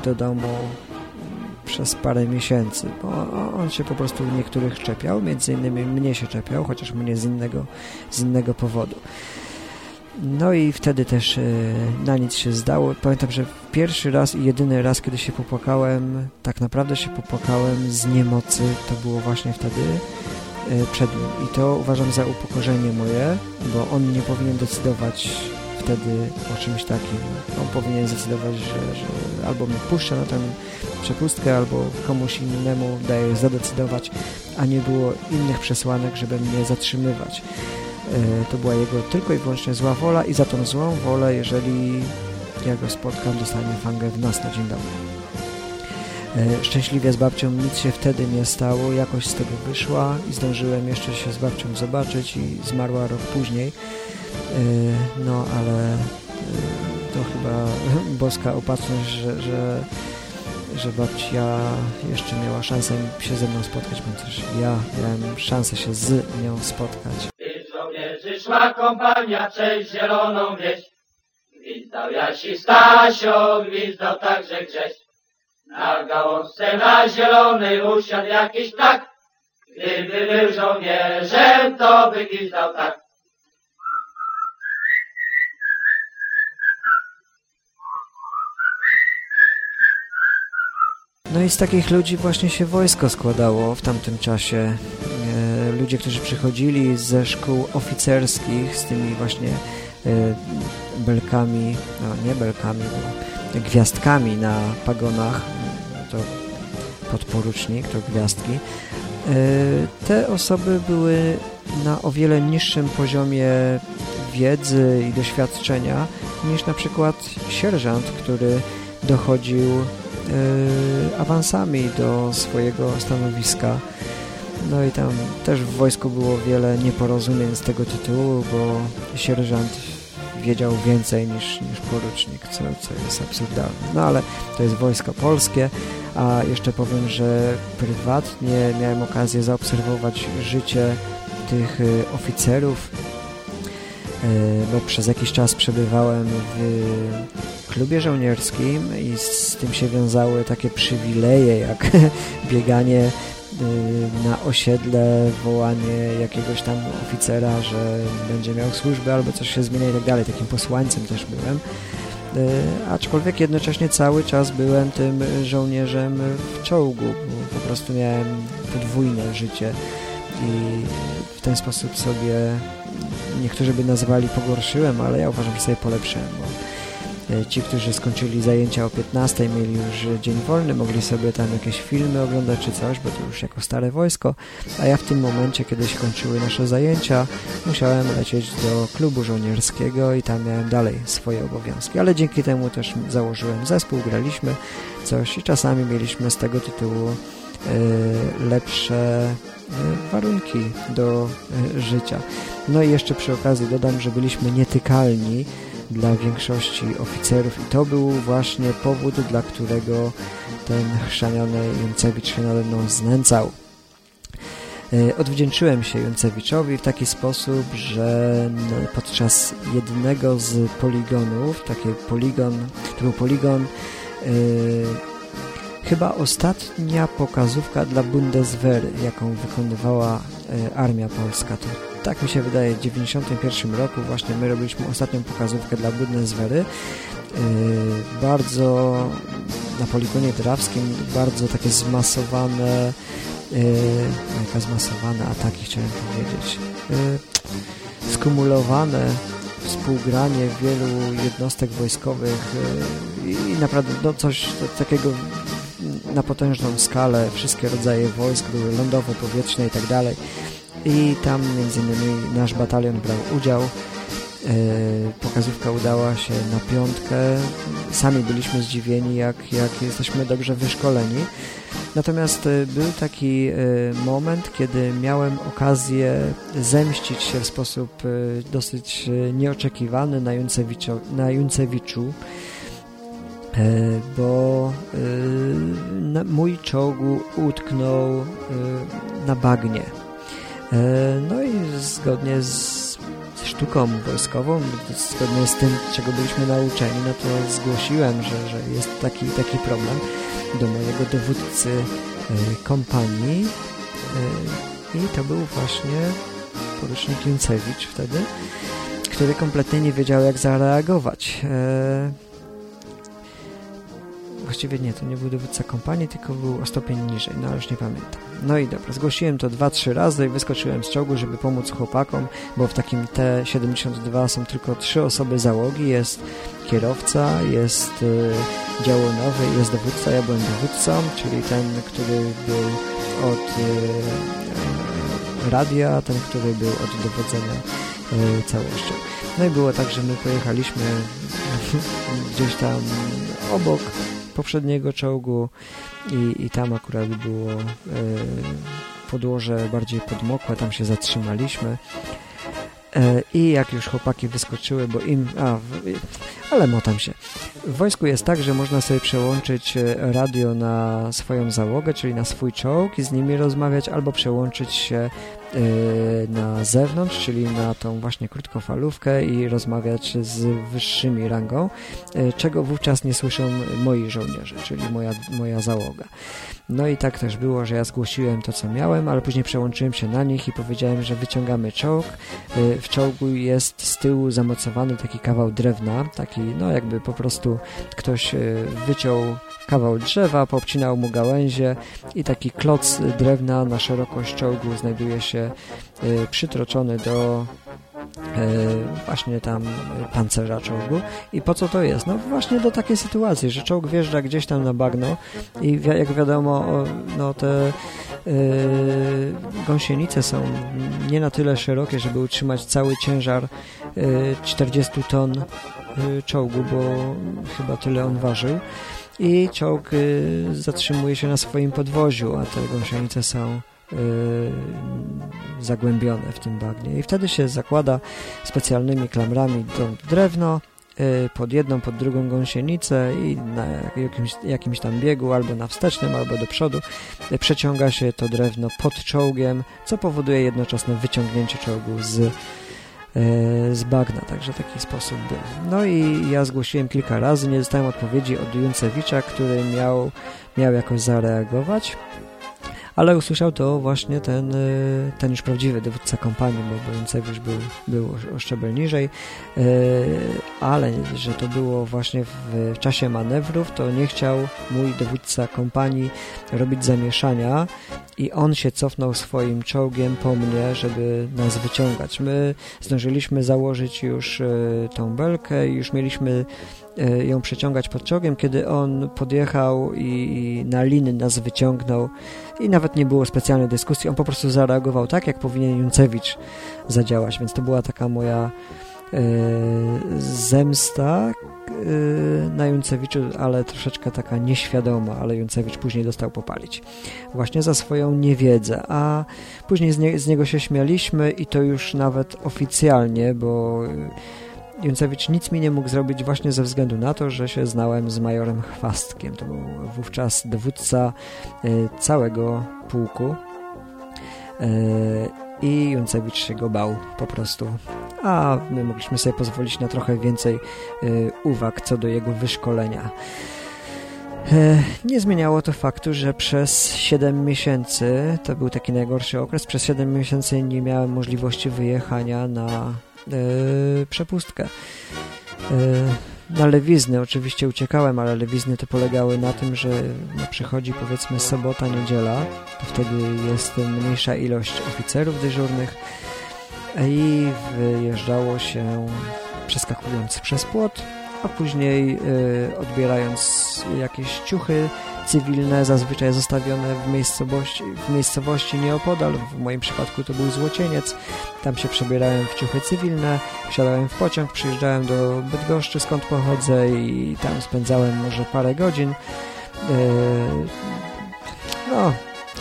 do domu przez parę miesięcy, bo on się po prostu niektórych czepiał, między innymi mnie się czepiał, chociaż mnie z innego, z innego powodu. No i wtedy też na nic się zdało. Pamiętam, że pierwszy raz i jedyny raz, kiedy się popłakałem, tak naprawdę się popłakałem z niemocy, to było właśnie wtedy przed nim. I to uważam za upokorzenie moje, bo on nie powinien decydować wtedy o czymś takim. On powinien zdecydować, że, że albo mnie puszcza na tę przepustkę, albo komuś innemu daje zadecydować, a nie było innych przesłanek, żeby mnie zatrzymywać. To była jego tylko i wyłącznie zła wola i za tą złą wolę, jeżeli ja go spotkam, dostanie fangę w nos na dzień dobry. Szczęśliwie z babcią nic się wtedy nie stało, jakoś z tego wyszła i zdążyłem jeszcze się z babcią zobaczyć i zmarła rok później. No ale to chyba boska opatrzność, że, że, że babcia jeszcze miała szansę się ze mną spotkać, bądź też ja miałem szansę się z nią spotkać. Żołnierzy szła kompania przez zieloną wieś. Gwizdał Jasi Stasio, gwizdał także Grześ. Na gałązce na zielonej usiadł jakiś ptak. Gdyby był żołnierzem, to by gwizdał tak. No i z takich ludzi właśnie się wojsko składało w tamtym czasie. E, ludzie, którzy przychodzili ze szkół oficerskich z tymi właśnie e, belkami, no nie belkami, bo gwiazdkami na pagonach, to podporucznik, to gwiazdki. E, te osoby były na o wiele niższym poziomie wiedzy i doświadczenia niż na przykład sierżant, który dochodził awansami do swojego stanowiska. No i tam też w wojsku było wiele nieporozumień z tego tytułu, bo sierżant wiedział więcej niż, niż porucznik, co, co jest absurdalne. No ale to jest wojsko polskie, a jeszcze powiem, że prywatnie miałem okazję zaobserwować życie tych oficerów, bo przez jakiś czas przebywałem w klubie żołnierskim i z tym się wiązały takie przywileje jak bieganie na osiedle, wołanie jakiegoś tam oficera, że będzie miał służbę albo coś się zmienia i tak dalej. Takim posłańcem też byłem. Aczkolwiek jednocześnie cały czas byłem tym żołnierzem w czołgu, bo po prostu miałem podwójne życie i w ten sposób sobie niektórzy by nazywali pogorszyłem, ale ja uważam, że sobie polepszyłem, bo Ci, którzy skończyli zajęcia o 15, mieli już dzień wolny, mogli sobie tam jakieś filmy oglądać czy coś, bo to już jako stare wojsko, a ja w tym momencie, kiedy się kończyły nasze zajęcia, musiałem lecieć do klubu żołnierskiego i tam miałem dalej swoje obowiązki, ale dzięki temu też założyłem zespół, graliśmy coś i czasami mieliśmy z tego tytułu y, lepsze y, warunki do życia. No i jeszcze przy okazji dodam, że byliśmy nietykalni dla większości oficerów i to był właśnie powód, dla którego ten chrzaniony Juncewicz się nade mną znęcał. Odwdzięczyłem się Juncewiczowi w taki sposób, że podczas jednego z poligonów, taki poligon, to był poligon yy, chyba ostatnia pokazówka dla Bundeswehry, jaką wykonywała yy, Armia Polska. To tak mi się wydaje, w 1991 roku właśnie my robiliśmy ostatnią pokazówkę dla Bundeswehry. Yy, bardzo na poligonie drawskim, bardzo takie zmasowane, yy, jaka zmasowane ataki chciałem powiedzieć, yy, skumulowane współgranie wielu jednostek wojskowych i naprawdę no, coś takiego na potężną skalę, wszystkie rodzaje wojsk były lądowe, powietrzne i tak dalej. I tam między innymi nasz batalion brał udział. Pokazówka udała się na piątkę. Sami byliśmy zdziwieni, jak, jak jesteśmy dobrze wyszkoleni. Natomiast e, był taki e, moment, kiedy miałem okazję zemścić się w sposób e, dosyć nieoczekiwany na, na Juncewiczu bo mój czołg utknął na bagnie. No i zgodnie z sztuką wojskową, zgodnie z tym, czego byliśmy nauczeni, no to zgłosiłem, że, że jest taki, taki problem do mojego dowódcy e, kompanii e, i to był właśnie porucznik Juncewicz wtedy, który kompletnie nie wiedział jak zareagować. Właściwie nie, to nie był dowódca kompanii, tylko był o stopień niżej, no już nie pamiętam. No i dobra, zgłosiłem to dwa, trzy razy i wyskoczyłem z czołgu, żeby pomóc chłopakom, bo w takim T-72 są tylko trzy osoby załogi, jest kierowca, jest y, działonowy, jest dowódca, ja byłem dowódcą, czyli ten, który był od y, y, radia, ten, który był od dowodzenia y, całością. No i było tak, że my pojechaliśmy gdzieś tam obok poprzedniego czołgu i, i tam akurat było e, podłoże bardziej podmokłe, tam się zatrzymaliśmy. E, I jak już chłopaki wyskoczyły, bo im... A, ale motam się. W wojsku jest tak, że można sobie przełączyć e, radio na swoją załogę, czyli na swój czołg i z nimi rozmawiać, albo przełączyć się na zewnątrz, czyli na tą właśnie krótkofalówkę i rozmawiać z wyższymi rangą, y, czego wówczas nie słyszą moi żołnierze, czyli moja, moja załoga. No i tak też było, że ja zgłosiłem to, co miałem, ale później przełączyłem się na nich i powiedziałem, że wyciągamy czołg. Y, w czołgu jest z tyłu zamocowany taki kawał drewna, taki no jakby po prostu ktoś wyciął kawał drzewa, popcinał mu gałęzie i taki kloc drewna na szerokość czołgu znajduje się y, przytroczony do y, właśnie tam pancerza czołgu. I po co to jest? No właśnie do takiej sytuacji, że czołg wjeżdża gdzieś tam na bagno i jak wiadomo, no te yy, gąsienice są nie na tyle szerokie, żeby utrzymać cały ciężar yy, 40 ton czołgu, bo chyba tyle on ważył i czołg zatrzymuje się na swoim podwoziu, a te gąsienice są zagłębione w tym bagnie. I wtedy się zakłada specjalnymi klamrami drewno y, pod jedną, pod drugą gąsienicę i na jakimś, jakimś tam biegu, albo na wstecznym, albo do przodu przeciąga się to drewno pod czołgiem, co powoduje jednoczesne wyciągnięcie czołgu z E, z bagna, także taki sposób był. No i ja zgłosiłem kilka razy, nie dostałem odpowiedzi od Juncewicza, który miał, miał jakoś zareagować ale usłyszał to właśnie ten, y, ten już prawdziwy dowódca kompanii, bo Bojuncewicz był, był o szczebel niżej, y, ale że to było właśnie w czasie manewrów, to nie chciał mój dowódca kompanii robić zamieszania i on się cofnął swoim czołgiem po mnie, żeby nas wyciągać. My zdążyliśmy założyć już y, tą belkę i już mieliśmy ją przeciągać pod czołgiem, kiedy on podjechał i na liny nas wyciągnął. I nawet nie było specjalnej dyskusji, on po prostu zareagował tak, jak powinien Juncewicz zadziałać, więc to była taka moja e, zemsta e, na Juncewiczu, ale troszeczkę taka nieświadoma, ale Juncewicz później dostał popalić. Właśnie za swoją niewiedzę, a później z, nie, z niego się śmialiśmy i to już nawet oficjalnie, bo Juncewicz nic mi nie mógł zrobić właśnie ze względu na to, że się znałem z majorem Chwastkiem. To był wówczas dowódca e, całego pułku e, i Juncewicz się go bał po prostu. A my mogliśmy sobie pozwolić na trochę więcej e, uwag co do jego wyszkolenia. Nie zmieniało to faktu, że przez 7 miesięcy, to był taki najgorszy okres, przez 7 miesięcy nie miałem możliwości wyjechania na przepustkę. E, na lewizny oczywiście uciekałem, ale lewizny to polegały na tym, że no, przychodzi powiedzmy sobota, niedziela, to wtedy jest mniejsza ilość oficerów dyżurnych i wyjeżdżało się przeskakując przez płot, a później odbierając jakieś ciuchy cywilne, zazwyczaj zostawione w miejscowości, w miejscowości nieopodal. W moim przypadku to był Złocieniec. Tam się przebierałem w ciuchy cywilne, wsiadałem w pociąg, przyjeżdżałem do Bydgoszczy, skąd pochodzę i tam spędzałem może parę godzin. Y, no,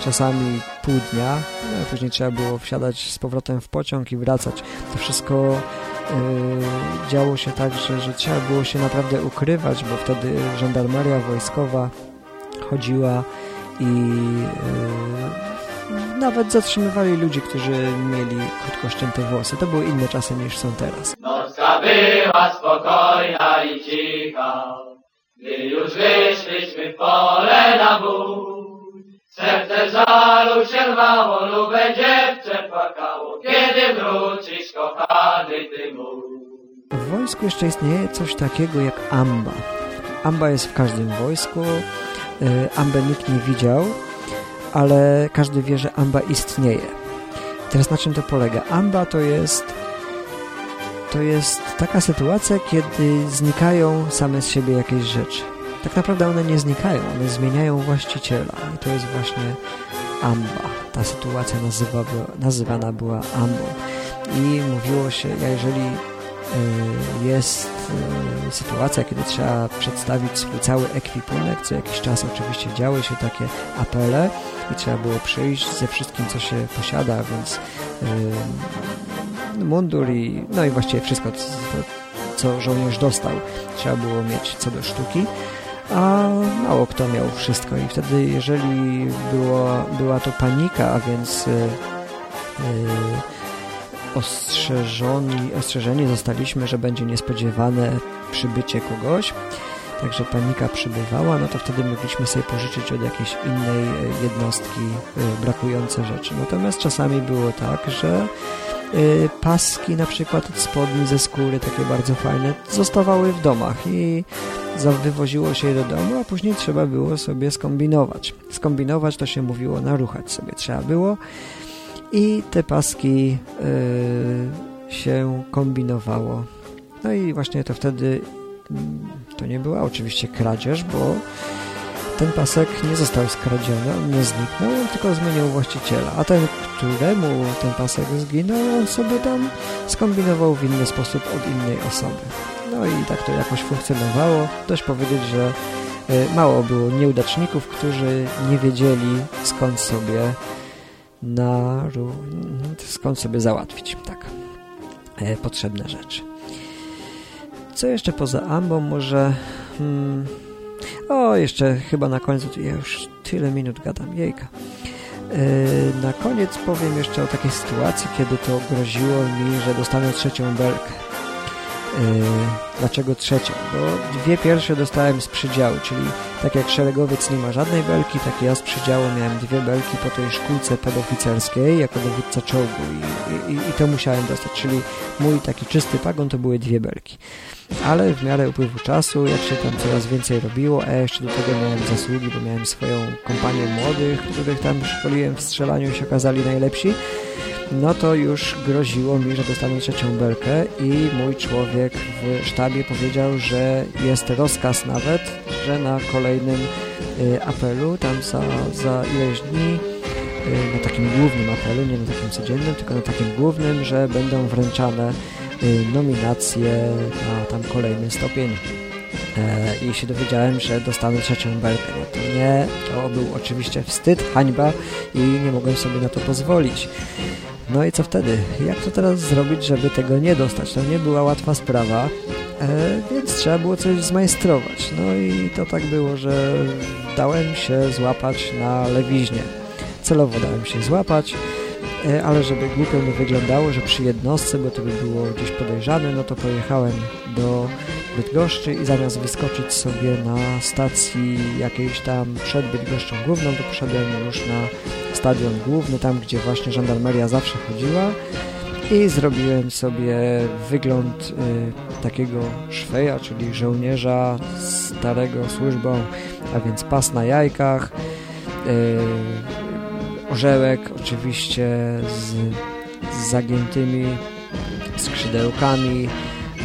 czasami pół dnia, no, później trzeba było wsiadać z powrotem w pociąg i wracać. To wszystko Yy, działo się tak, że, że trzeba było się naprawdę ukrywać, bo wtedy żandarmeria wojskowa chodziła i yy, nawet zatrzymywali ludzi, którzy mieli krótko ścięte włosy. To były inne czasy niż są teraz. Nocka była spokojna i cicha, gdy już wyszliśmy w pole na bój. Serce żalu się rwało, lube dziewczę płakało, kiedy wrócisz, kochany ty mój. W wojsku jeszcze istnieje coś takiego jak amba. Amba jest w każdym wojsku. Y, ambę nikt nie widział, ale każdy wie, że amba istnieje. Teraz na czym to polega? Amba to jest to jest taka sytuacja, kiedy znikają same z siebie jakieś rzeczy tak naprawdę one nie znikają, one zmieniają właściciela i to jest właśnie amba. Ta sytuacja nazywa, nazywana była ambą i mówiło się, jeżeli jest y, sytuacja, kiedy trzeba przedstawić swój cały ekwipunek. Co jakiś czas oczywiście działy się takie apele i trzeba było przyjść ze wszystkim, co się posiada, więc y, mundur i no i właściwie wszystko, co żołnierz dostał, trzeba było mieć co do sztuki a mało kto miał wszystko i wtedy jeżeli było, była to panika, a więc yy, ostrzeżoni, ostrzeżeni zostaliśmy, że będzie niespodziewane przybycie kogoś, także panika przybywała, no to wtedy mogliśmy sobie pożyczyć od jakiejś innej jednostki brakujące rzeczy. Natomiast czasami było tak, że paski na przykład od spodni ze skóry, takie bardzo fajne, zostawały w domach i wywoziło się je do domu, a później trzeba było sobie skombinować. Skombinować to się mówiło, naruchać sobie trzeba było i te paski yy, się kombinowało. No i właśnie to wtedy mm, to nie była oczywiście kradzież, bo ten pasek nie został skradziony, on nie zniknął, on tylko zmienił właściciela. A ten, któremu ten pasek zginął, on sobie tam skombinował w inny sposób od innej osoby. No i tak to jakoś funkcjonowało. Dość powiedzieć, że e, mało było nieudaczników, którzy nie wiedzieli skąd sobie na skąd sobie załatwić tak e, potrzebne rzeczy. Co jeszcze poza ambą może hmm, o jeszcze chyba na końcu ja już tyle minut gadam, jejka. E, na koniec powiem jeszcze o takiej sytuacji, kiedy to groziło mi, że dostanę trzecią belkę. Yy, dlaczego trzecią? Bo dwie pierwsze dostałem z przydziału, czyli tak jak szeregowiec nie ma żadnej belki, tak ja z przydziału miałem dwie belki po tej szkółce podoficerskiej jako dowódca czołgu i, i, i to musiałem dostać, czyli mój taki czysty pagon to były dwie belki. Ale w miarę upływu czasu, jak się tam coraz więcej robiło, a jeszcze do tego miałem zasługi, bo miałem swoją kompanię młodych, których tam szkoliłem w strzelaniu i się okazali najlepsi, no to już groziło mi, że dostanę trzecią belkę i mój człowiek w sztabie powiedział, że jest rozkaz nawet, że na kolejnym y, apelu, tam za, za ileś dni, y, na takim głównym apelu, nie na takim codziennym, tylko na takim głównym, że będą wręczane y, nominacje na tam kolejny stopień e, i się dowiedziałem, że dostanę trzecią belkę. No to nie, to był oczywiście wstyd, hańba i nie mogłem sobie na to pozwolić. No i co wtedy? Jak to teraz zrobić, żeby tego nie dostać? To nie była łatwa sprawa, e, więc trzeba było coś zmajstrować. No i to tak było, że dałem się złapać na lewiźnie. Celowo dałem się złapać, ale żeby głupio mi wyglądało, że przy jednostce, bo to by było gdzieś podejrzane, no to pojechałem do Bydgoszczy i zamiast wyskoczyć sobie na stacji jakiejś tam przed Bydgoszczą Główną, to poszedłem już na stadion główny, tam gdzie właśnie żandarmeria zawsze chodziła. I zrobiłem sobie wygląd y, takiego szweja, czyli żołnierza starego służbą, a więc pas na jajkach, y, orzełek oczywiście z, z zagiętymi skrzydełkami,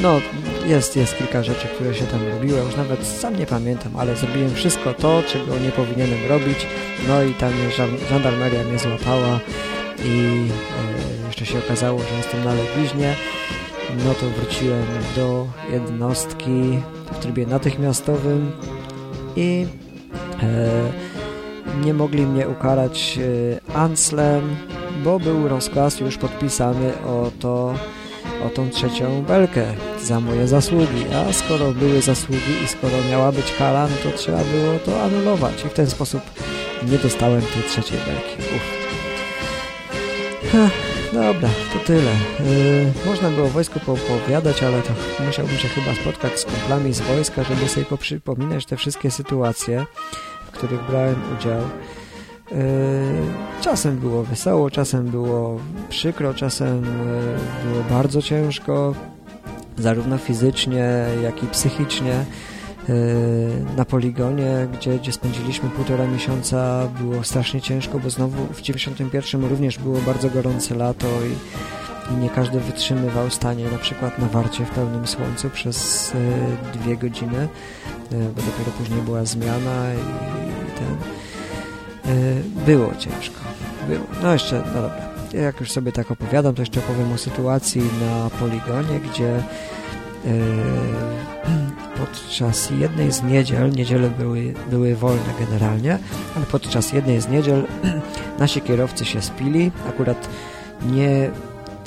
no, jest, jest kilka rzeczy, które się tam robiło, już nawet sam nie pamiętam, ale zrobiłem wszystko to, czego nie powinienem robić, no i tam żandarmeria mnie złapała i e, jeszcze się okazało, że jestem na legwiźnie, no to wróciłem do jednostki w trybie natychmiastowym i e, nie mogli mnie ukarać e, Anslem, bo był rozkaz już podpisany o to, o tą trzecią belkę za moje zasługi. A skoro były zasługi i skoro miała być kara, no to trzeba było to anulować. I w ten sposób nie dostałem tej trzeciej belki. Uf. Ha, dobra, to tyle. Yy, można było wojsku poopowiadać, ale to musiałbym się chyba spotkać z kumplami z wojska, żeby sobie poprzypominać te wszystkie sytuacje, których brałem udział. Yy, czasem było wesoło, czasem było przykro, czasem yy, było bardzo ciężko, zarówno fizycznie, jak i psychicznie. Yy, na poligonie, gdzie, gdzie spędziliśmy półtora miesiąca, było strasznie ciężko, bo znowu w 91 również było bardzo gorące lato i, i nie każdy wytrzymywał stanie na przykład na warcie w pełnym słońcu przez dwie godziny, bo dopiero później była zmiana i, ten E, było ciężko. Było. No jeszcze, no dobra. Jak już sobie tak opowiadam, to jeszcze opowiem o sytuacji na poligonie, gdzie e, podczas jednej z niedziel, niedziele były, były wolne generalnie, ale podczas jednej z niedziel nasi kierowcy się spili, akurat nie,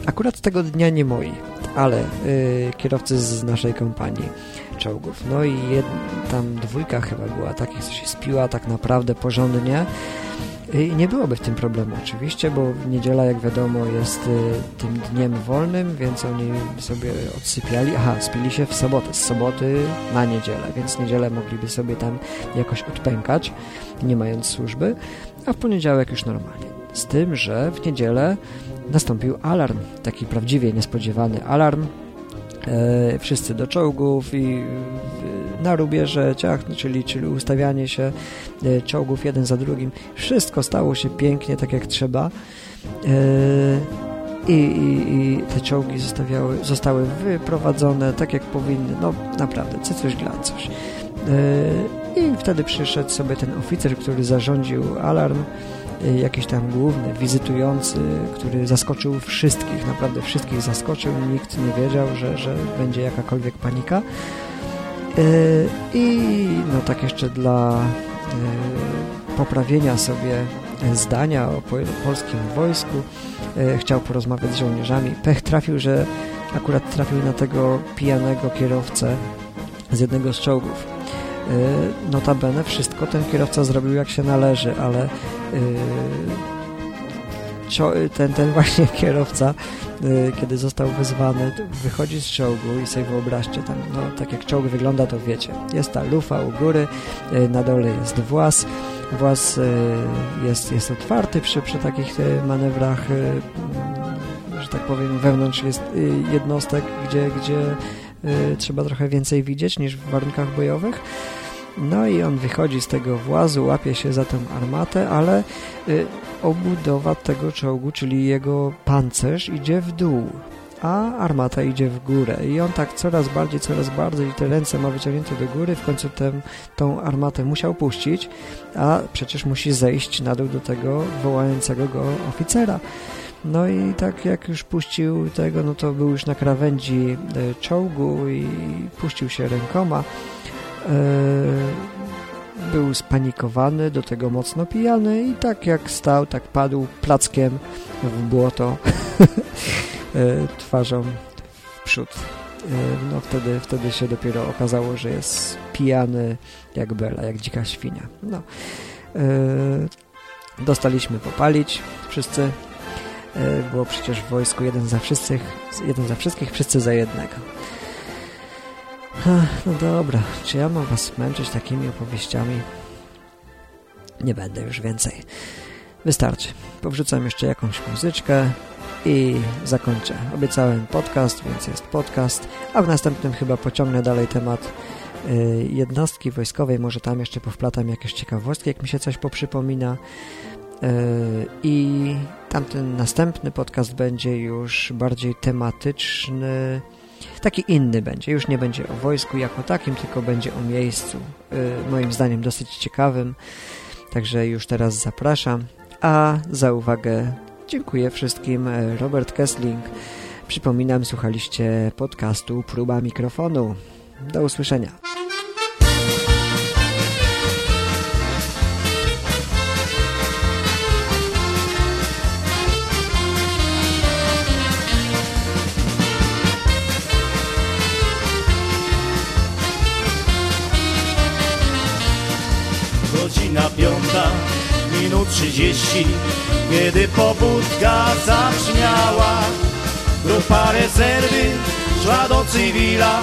akurat tego dnia nie moi, ale y, kierowcy z naszej kompanii czołgów. No i jed, tam dwójka chyba była takich, co się spiła tak naprawdę porządnie. I nie byłoby w tym problemu oczywiście, bo niedziela, jak wiadomo, jest y, tym dniem wolnym, więc oni sobie odsypiali. Aha, spili się w sobotę, z soboty na niedzielę, więc niedzielę mogliby sobie tam jakoś odpękać, nie mając służby, a w poniedziałek już normalnie. Z tym, że w niedzielę nastąpił alarm, taki prawdziwie niespodziewany alarm, E, wszyscy do czołgów i na rubierze ciach, czyli, czyli ustawianie się e, czołgów jeden za drugim. Wszystko stało się pięknie, tak jak trzeba. E, I, i, i te czołgi zostawiały, zostały wyprowadzone tak jak powinny. No naprawdę, coś dla coś. I wtedy przyszedł sobie ten oficer, który zarządził alarm jakiś tam główny, wizytujący, który zaskoczył wszystkich, naprawdę wszystkich zaskoczył, nikt nie wiedział, że, że będzie jakakolwiek panika. Y, I no tak jeszcze dla y, poprawienia sobie zdania o polskim wojsku chciał porozmawiać z żołnierzami. Pech trafił, że akurat trafił na tego pijanego kierowcę z jednego z czołgów. Notabene wszystko ten kierowca zrobił jak się należy, ale Yy, ten, ten właśnie kierowca, yy, kiedy został wyzwany, wychodzi z czołgu i sobie wyobraźcie, tam, no, tak jak czołg wygląda, to wiecie. Jest ta lufa u góry, na dole jest włas, włas jest, jest otwarty przy, przy takich manewrach, że tak powiem, wewnątrz jest jednostek, gdzie, gdzie trzeba trochę więcej widzieć niż w warunkach bojowych. No i on wychodzi z tego włazu, łapie się za tę armatę, ale y, obudowa tego czołgu, czyli jego pancerz idzie w dół, a armata idzie w górę. I on tak coraz bardziej, coraz bardziej te ręce ma wyciągnięte do góry, w końcu tę, tą armatę musiał puścić, a przecież musi zejść na dół do tego wołającego go oficera. No i tak jak już puścił tego, no to był już na krawędzi y, czołgu i puścił się rękoma. E, był spanikowany, do tego mocno pijany i tak jak stał, tak padł plackiem w błoto e, twarzą w przód. E, no wtedy, wtedy się dopiero okazało, że jest pijany jak bela, jak dzika świnia. No. Dostaliśmy popalić wszyscy. Było przecież w wojsku jeden za wszystkich, jeden za wszystkich, wszyscy za jednego. No dobra, czy ja mam was męczyć takimi opowieściami? Nie będę już więcej. Wystarczy. Powrzucam jeszcze jakąś muzyczkę i zakończę. Obiecałem podcast, więc jest podcast, a w następnym chyba pociągnę dalej temat y, jednostki wojskowej. Może tam jeszcze powplatam jakieś ciekawostki, jak mi się coś poprzypomina. Y, I tamten następny podcast będzie już bardziej tematyczny, taki inny będzie. Już nie będzie o wojsku jako takim, tylko będzie o miejscu. Y, moim zdaniem dosyć ciekawym. Także już teraz zapraszam. A za uwagę dziękuję wszystkim. Robert Kessling. Przypominam, słuchaliście podcastu Próba Mikrofonu. Do usłyszenia. Godzina piąta, minut trzydzieści, kiedy pobudka zabrzmiała. Grupa rezerwy szła do cywila,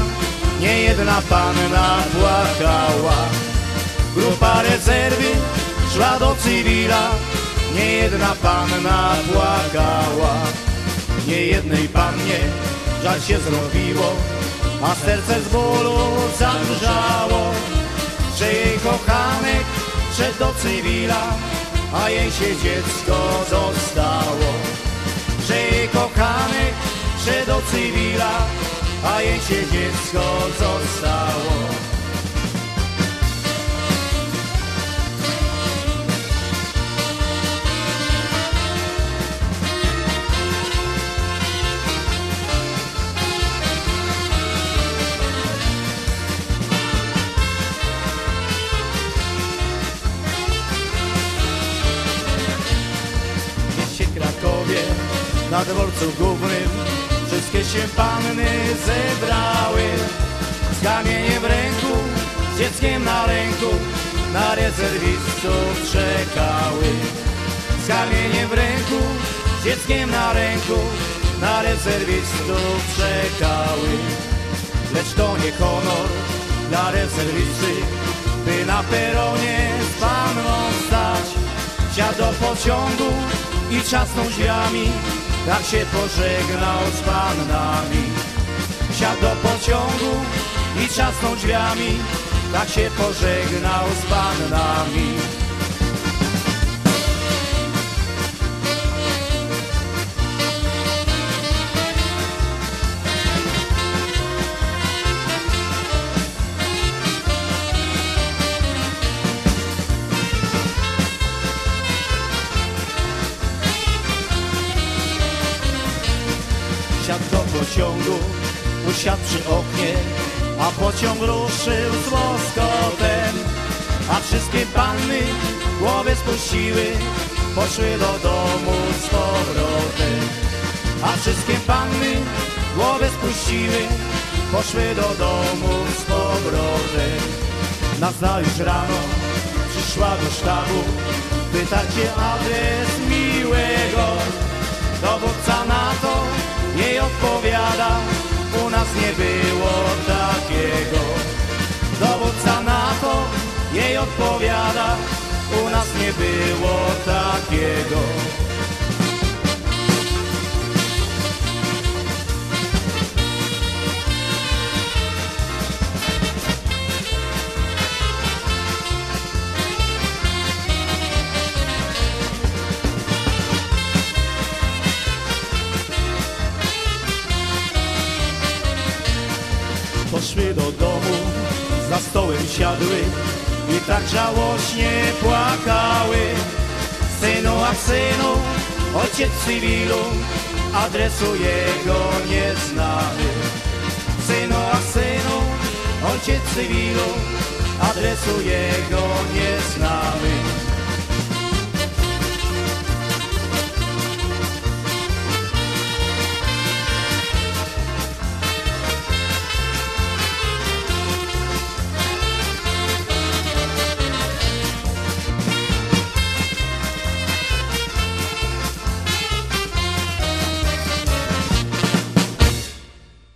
nie jedna panna płakała. Grupa rezerwy szła do cywila, nie jedna panna płakała. Nie jednej pannie żal się zrobiło, a serce z bólu zamrzało, że jej kochanek szedł do cywila, a jej się dziecko zostało. Że jej kochanek szedł do cywila, a jej się dziecko zostało. Na dworcu głównym. Wszystkie się panny zebrały z kamieniem w ręku, z dzieckiem na ręku na rezerwistów czekały z kamieniem w ręku, z dzieckiem na ręku. Na rezerwistów czekały lecz to nie honor dla rezerwisty by na peronie z panną stać. Wsiadł do pociągu i trzasnął drzwiami, tak się pożegnał z panami. Wsiadł do pociągu i trzasnął drzwiami, tak się pożegnał z panami. Wsiadł do pociągu, usiadł przy oknie, a pociąg ruszył z łoskotem. A wszystkie panny głowę spuściły, poszły do domu z powrotem. A wszystkie panny głowę spuściły, poszły do domu z powrotem. Nazajutrz rano przyszła do sztabu, pytać się adres miłego. Dowódca na to jej odpowiada, u nas nie było takiego. Dowódca na to jej odpowiada, u nas nie było takiego. Stołem siadły i tak żałośnie płakały. Synu, a synu, ojciec cywilu, adresu jego nie znamy. Synu, a synu, ojciec cywilu, adresu jego nie znamy.